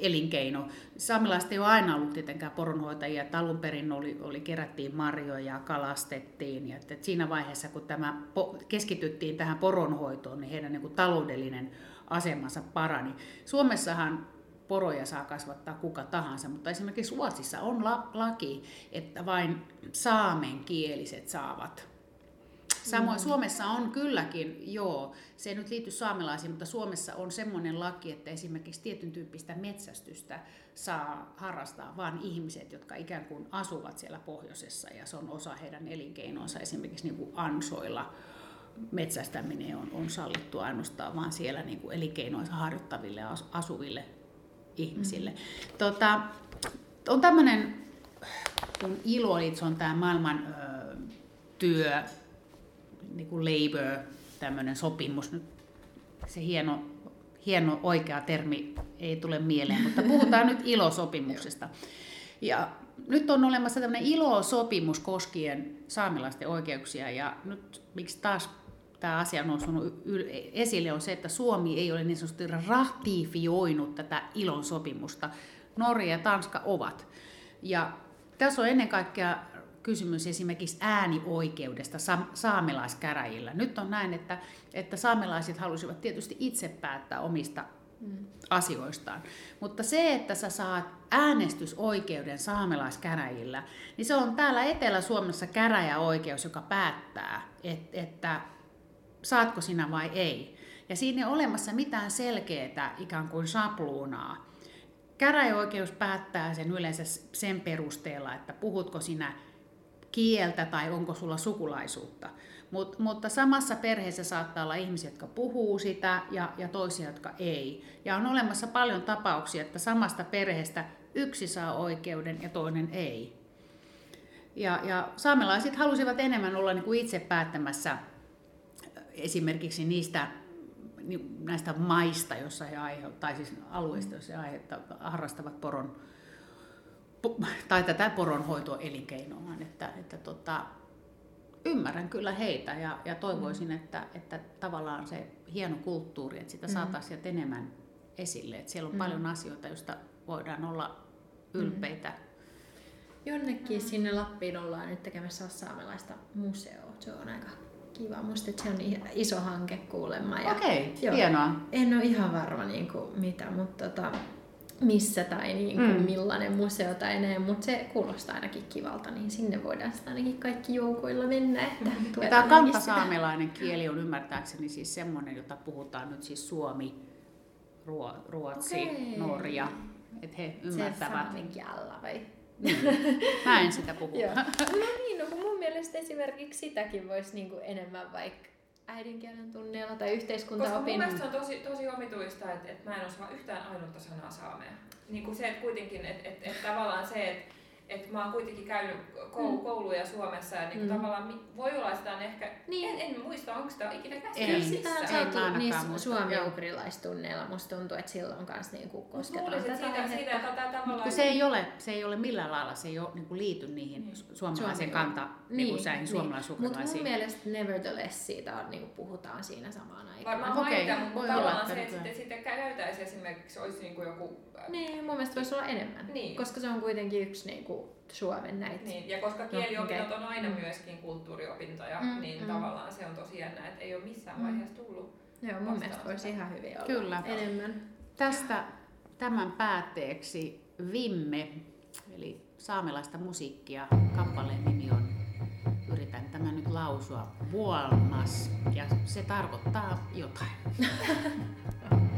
C: elinkeino. Saamelaiset ei ole aina ollut tietenkään poronhoitajia, että alun perin oli, oli, kerättiin marjoja, kalastettiin. Ja että siinä vaiheessa, kun tämä keskityttiin tähän poronhoitoon, niin heidän niin kuin, taloudellinen asemansa parani. Suomessahan poroja saa kasvattaa kuka tahansa, mutta esimerkiksi Ruotsissa on laki, että vain saamenkieliset saavat Samoin mm. Suomessa on kylläkin, joo, se ei nyt liity saamelaisiin, mutta Suomessa on semmoinen laki, että esimerkiksi tietyn tyyppistä metsästystä saa harrastaa vain ihmiset, jotka ikään kuin asuvat siellä pohjoisessa ja se on osa heidän elinkeinoonsa esimerkiksi niin kuin ansoilla metsästäminen on, on sallittu ainoastaan vaan siellä niin kuin elinkeinoissa harjoittaville asuville ihmisille. Mm. Tota, on tämmöinen, kun ILO, eli se on tämä maailman ö, työ, niin kuin labor, tämmöinen sopimus, nyt se hieno, hieno oikea termi ei tule mieleen, mutta puhutaan nyt ilosopimuksesta. Ja nyt on olemassa tämmöinen ilosopimus koskien saamelaisten oikeuksia ja nyt miksi taas tämä asia on noussut esille on se, että Suomi ei ole niin sanotusti ratifioinut tätä ilon sopimusta. Norja ja Tanska ovat. Ja tässä on ennen kaikkea kysymys esimerkiksi äänioikeudesta saamelaiskäräjillä. Nyt on näin, että, että saamelaiset halusivat tietysti itse päättää omista mm. asioistaan. Mutta se, että sä saat äänestysoikeuden saamelaiskäräjillä, niin se on täällä Etelä-Suomessa käräjäoikeus, joka päättää, että, että saatko sinä vai ei. Ja siinä ei ole olemassa mitään selkeää ikään kuin sapluunaa käräjäoikeus päättää sen yleensä sen perusteella, että puhutko sinä kieltä tai onko sulla sukulaisuutta. Mut, mutta samassa perheessä saattaa olla ihmisiä, jotka puhuu sitä ja, ja toisia, jotka ei. Ja on olemassa paljon tapauksia, että samasta perheestä yksi saa oikeuden ja toinen ei. Ja, ja saamelaiset halusivat enemmän olla niin kuin itse päättämässä esimerkiksi niistä näistä maista, jossa he aiheuttavat, tai siis alueista, joissa he harrastavat poron, tai tätä poronhoitoelinkeinoa. Että, että tota, ymmärrän kyllä heitä ja, ja toivoisin, mm. että, että tavallaan se hieno kulttuuri, että sitä mm. saataisiin enemmän esille. Että siellä on mm. paljon asioita, joista voidaan olla ylpeitä. Mm.
E: Jonnekin sinne Lappiin ollaan nyt tekemässä saamelaista museoa. Se on aika kiva. Musta se on iso hanke kuulemma.
C: Okei, okay, hienoa.
E: En ole ihan varma niin kuin, mitä, mutta tota, missä tai niin kuin, mm. millainen museo tai näin, mutta se kuulostaa ainakin kivalta, niin sinne voidaan sitten ainakin kaikki joukoilla mennä. Että
C: mm. Tämä kantasaamelainen kieli on ymmärtääkseni siis semmoinen, jota puhutaan nyt siis suomi, ruo, ruotsi, okay. norja, että he ymmärtävät.
E: Se vai?
C: Niin. Mä en sitä puhu.
E: no niin, no mun mielestä esimerkiksi sitäkin voisi niinku enemmän vaikka äidinkielen tunneilla tai yhteiskuntaopin.
D: Koska mun mielestä on tosi, tosi omituista, että, että mä en osaa yhtään ainutta sanaa saamea. Niin kuin se, että kuitenkin, että, että, että tavallaan se, että että mä oon kuitenkin käynyt koulu, mm. kouluja Suomessa ja niin mm. tavallaan voi olla sitä on ehkä, niin. en, en muista, onko sitä ikinä käsitelty
E: Ei, sitä on saatu niissä suomi-ugrilaistunneilla. Musta tuntuu, että silloin kanssa niinku kosketaan
D: tätä siitä, siitä, että tavallaan...
C: se ei ole, se ei ole millään lailla, se ei ole niin kuin liity niihin niin. suomalaisen kanta niin, niin, säihin niin. suomalaisukrilaisiin.
E: Mutta mun mielestä nevertheless siitä on, niin kuin puhutaan siinä samaan aikaan.
D: Varmaan okay, mainitaan, mutta tavallaan se, että sitten, sitten käytäisiin esimerkiksi olisi niin kuin joku...
E: Niin, mun mielestä voisi olla enemmän, niin. koska se on kuitenkin yksi niin kuin, Suomen näitä.
D: Niin, ja koska kieliopinnot on aina myöskin kulttuuriopintoja, mm, niin mm. tavallaan se on tosi jännä, että ei ole missään mm. vaiheessa tullut
E: Joo, mun mielestä voisi ihan hyvin olla
C: Kyllä.
E: enemmän.
C: Tästä tämän päätteeksi Vimme, eli saamelaista musiikkia, kappaleen nimi on, lausua, Vuolmas, ja se tarkoittaa jotain.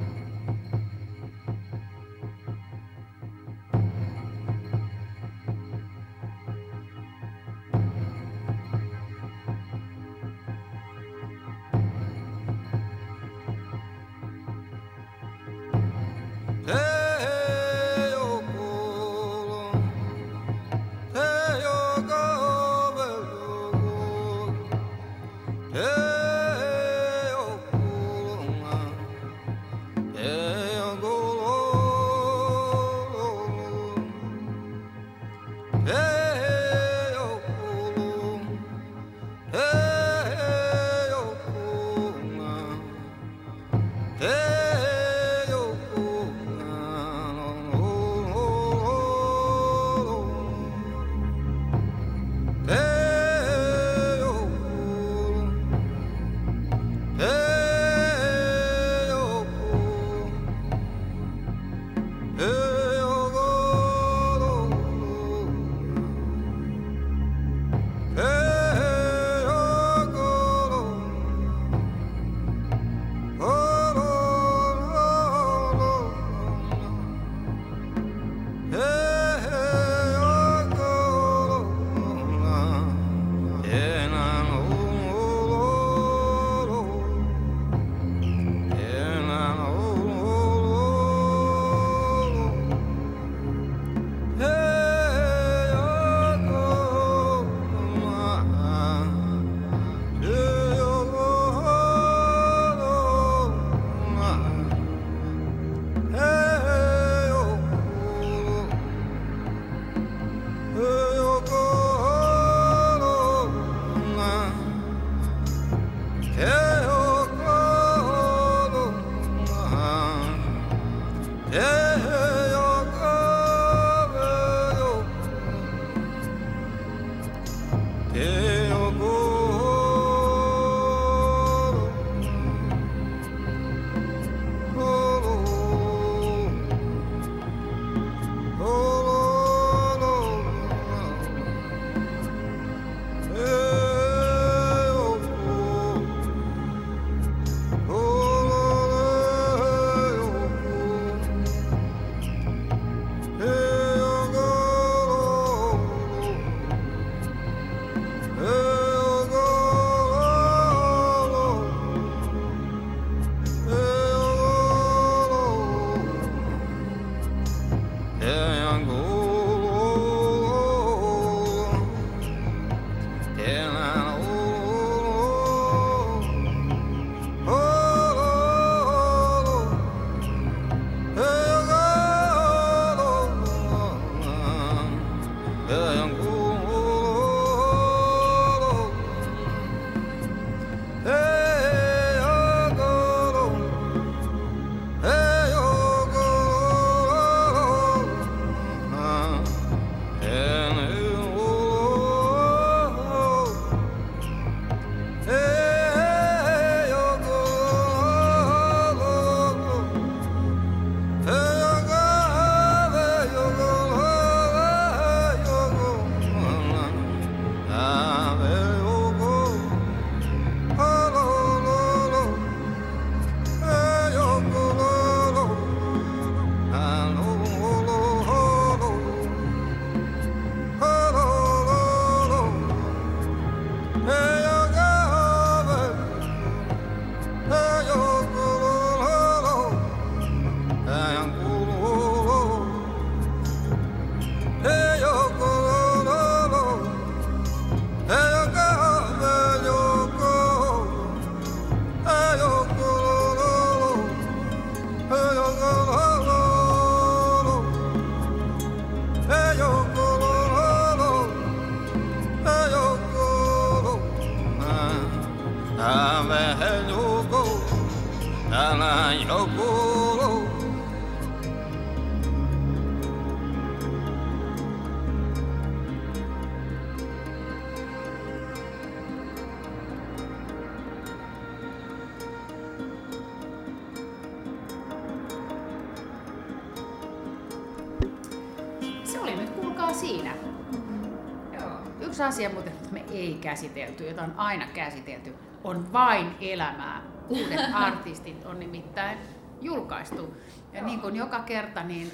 C: Muuten, että me ei käsitelty, jota on aina käsitelty, on vain elämää. Uudet artistit on nimittäin julkaistu. Ja
D: Joo.
C: niin kuin joka kerta, niin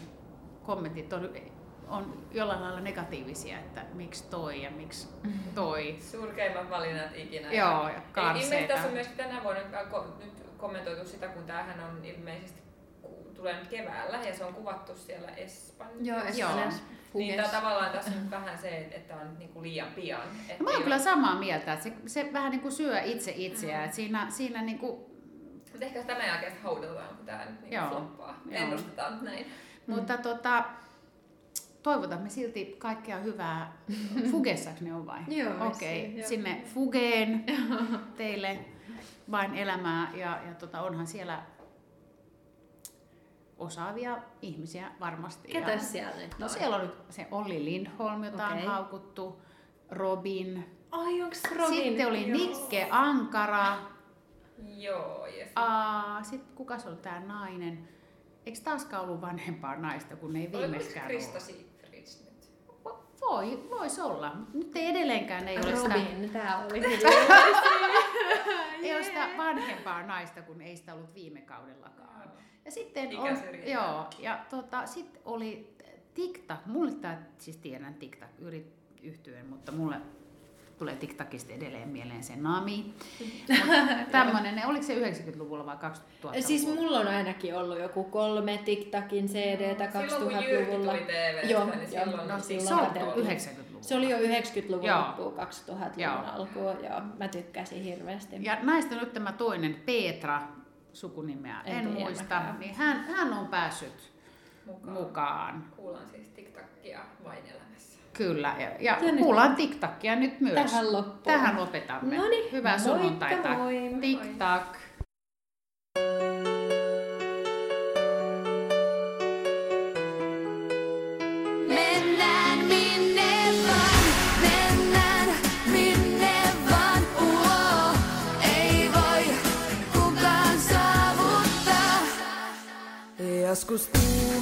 C: kommentit on, on jollain lailla negatiivisia, että miksi toi ja miksi toi.
D: Surkeimmat valinnat ikinä.
C: Joo, ja karseita.
D: ilmeisesti tässä on myös tänä vuonna äh, nyt kommentoitu sitä, kun tämähän on ilmeisesti tulee nyt keväällä ja se on kuvattu siellä Espanjassa.
E: Joo, Espanjassa.
D: Niin tää tavallaan tässä on nyt vähän se, että- että on niinku liian pian. Että
C: Mä oon kyllä
D: ole-
C: samaa mieltä, että se, se vähän niin kuin syö itse itseään. että Siinä, siinä niin kuin,
D: Mutta ehkä tämän jälkeen haudataan, kun tää nyt niinku floppaa.
C: Joo.
D: Ennustetaan näin.
C: Mutta tota, toivotamme silti kaikkea hyvää. Fugessako ne on vai?
E: Joo,
C: Okei,
E: joo.
C: sinne Fugeen teille vain elämää. Ja, ja tota, onhan siellä osaavia ihmisiä varmasti. ja,
E: Ketäs siellä nyt
C: No
E: on?
C: siellä on nyt se Olli Lindholm, jota
E: Okei.
C: on haukuttu, Robin.
E: Ai, onks Robin?
C: Sitten oli
E: Joo.
C: Nikke Ankara.
D: Joo, ja
C: Aa, sitten kuka se on tämä nainen? Eikö taaskaan ollut vanhempaa naista, kun ei
D: Oliko
C: viimeiskään
D: Krista
C: ollut?
D: Siegfrieds nyt?
C: Voi, vois olla, nyt ei edelleenkään ei ole sitä,
E: Robin, tää oli
C: ei ole sitä vanhempaa naista, kun ei sitä ollut viime kaudellakaan. Ja sitten on, joo, ja tota, sitten oli TikTok, mulle tää, siis tiedän TikTok yrit, yhtyen, mutta mulle tulee TikTokista edelleen mieleen se Nami. Tämmönen, oliko se 90-luvulla vai 2000-luvulla?
E: Siis mulla on ainakin ollut joku kolme TikTokin CD-tä
D: Silloin kun Jyrki
E: 2000-luvulla.
D: tuli TV:stä,
E: Joo,
D: niin
E: joo.
D: silloin
C: No
D: no,
C: siis se
E: silloin
C: on
E: katseltiin.
C: 90-luvulla.
E: Se oli jo 90-luvun
C: Joo.
E: loppuun, 2000-luvun
C: Joo.
E: alkuun. Joo, mä tykkäsin hirveästi.
C: Ja näistä nyt tämä toinen, Petra, sukunimeä
E: En
C: en, muista,
E: mäkään.
C: niin hän, hän on päässyt
D: mukaan.
C: mukaan.
D: Kuullaan siis TikTokia vain elämässä.
C: Kyllä, ja, ja,
E: Ja nyt-
C: kuullaan TikTokia nyt myös.
E: Tähän loppuun.
C: Tähän lopetamme.
E: Noniin,
C: Hyvää
E: moikka
C: sunnuntaita.
E: moi.
C: TikTok.
B: Mennään
I: Joskus tuntuu,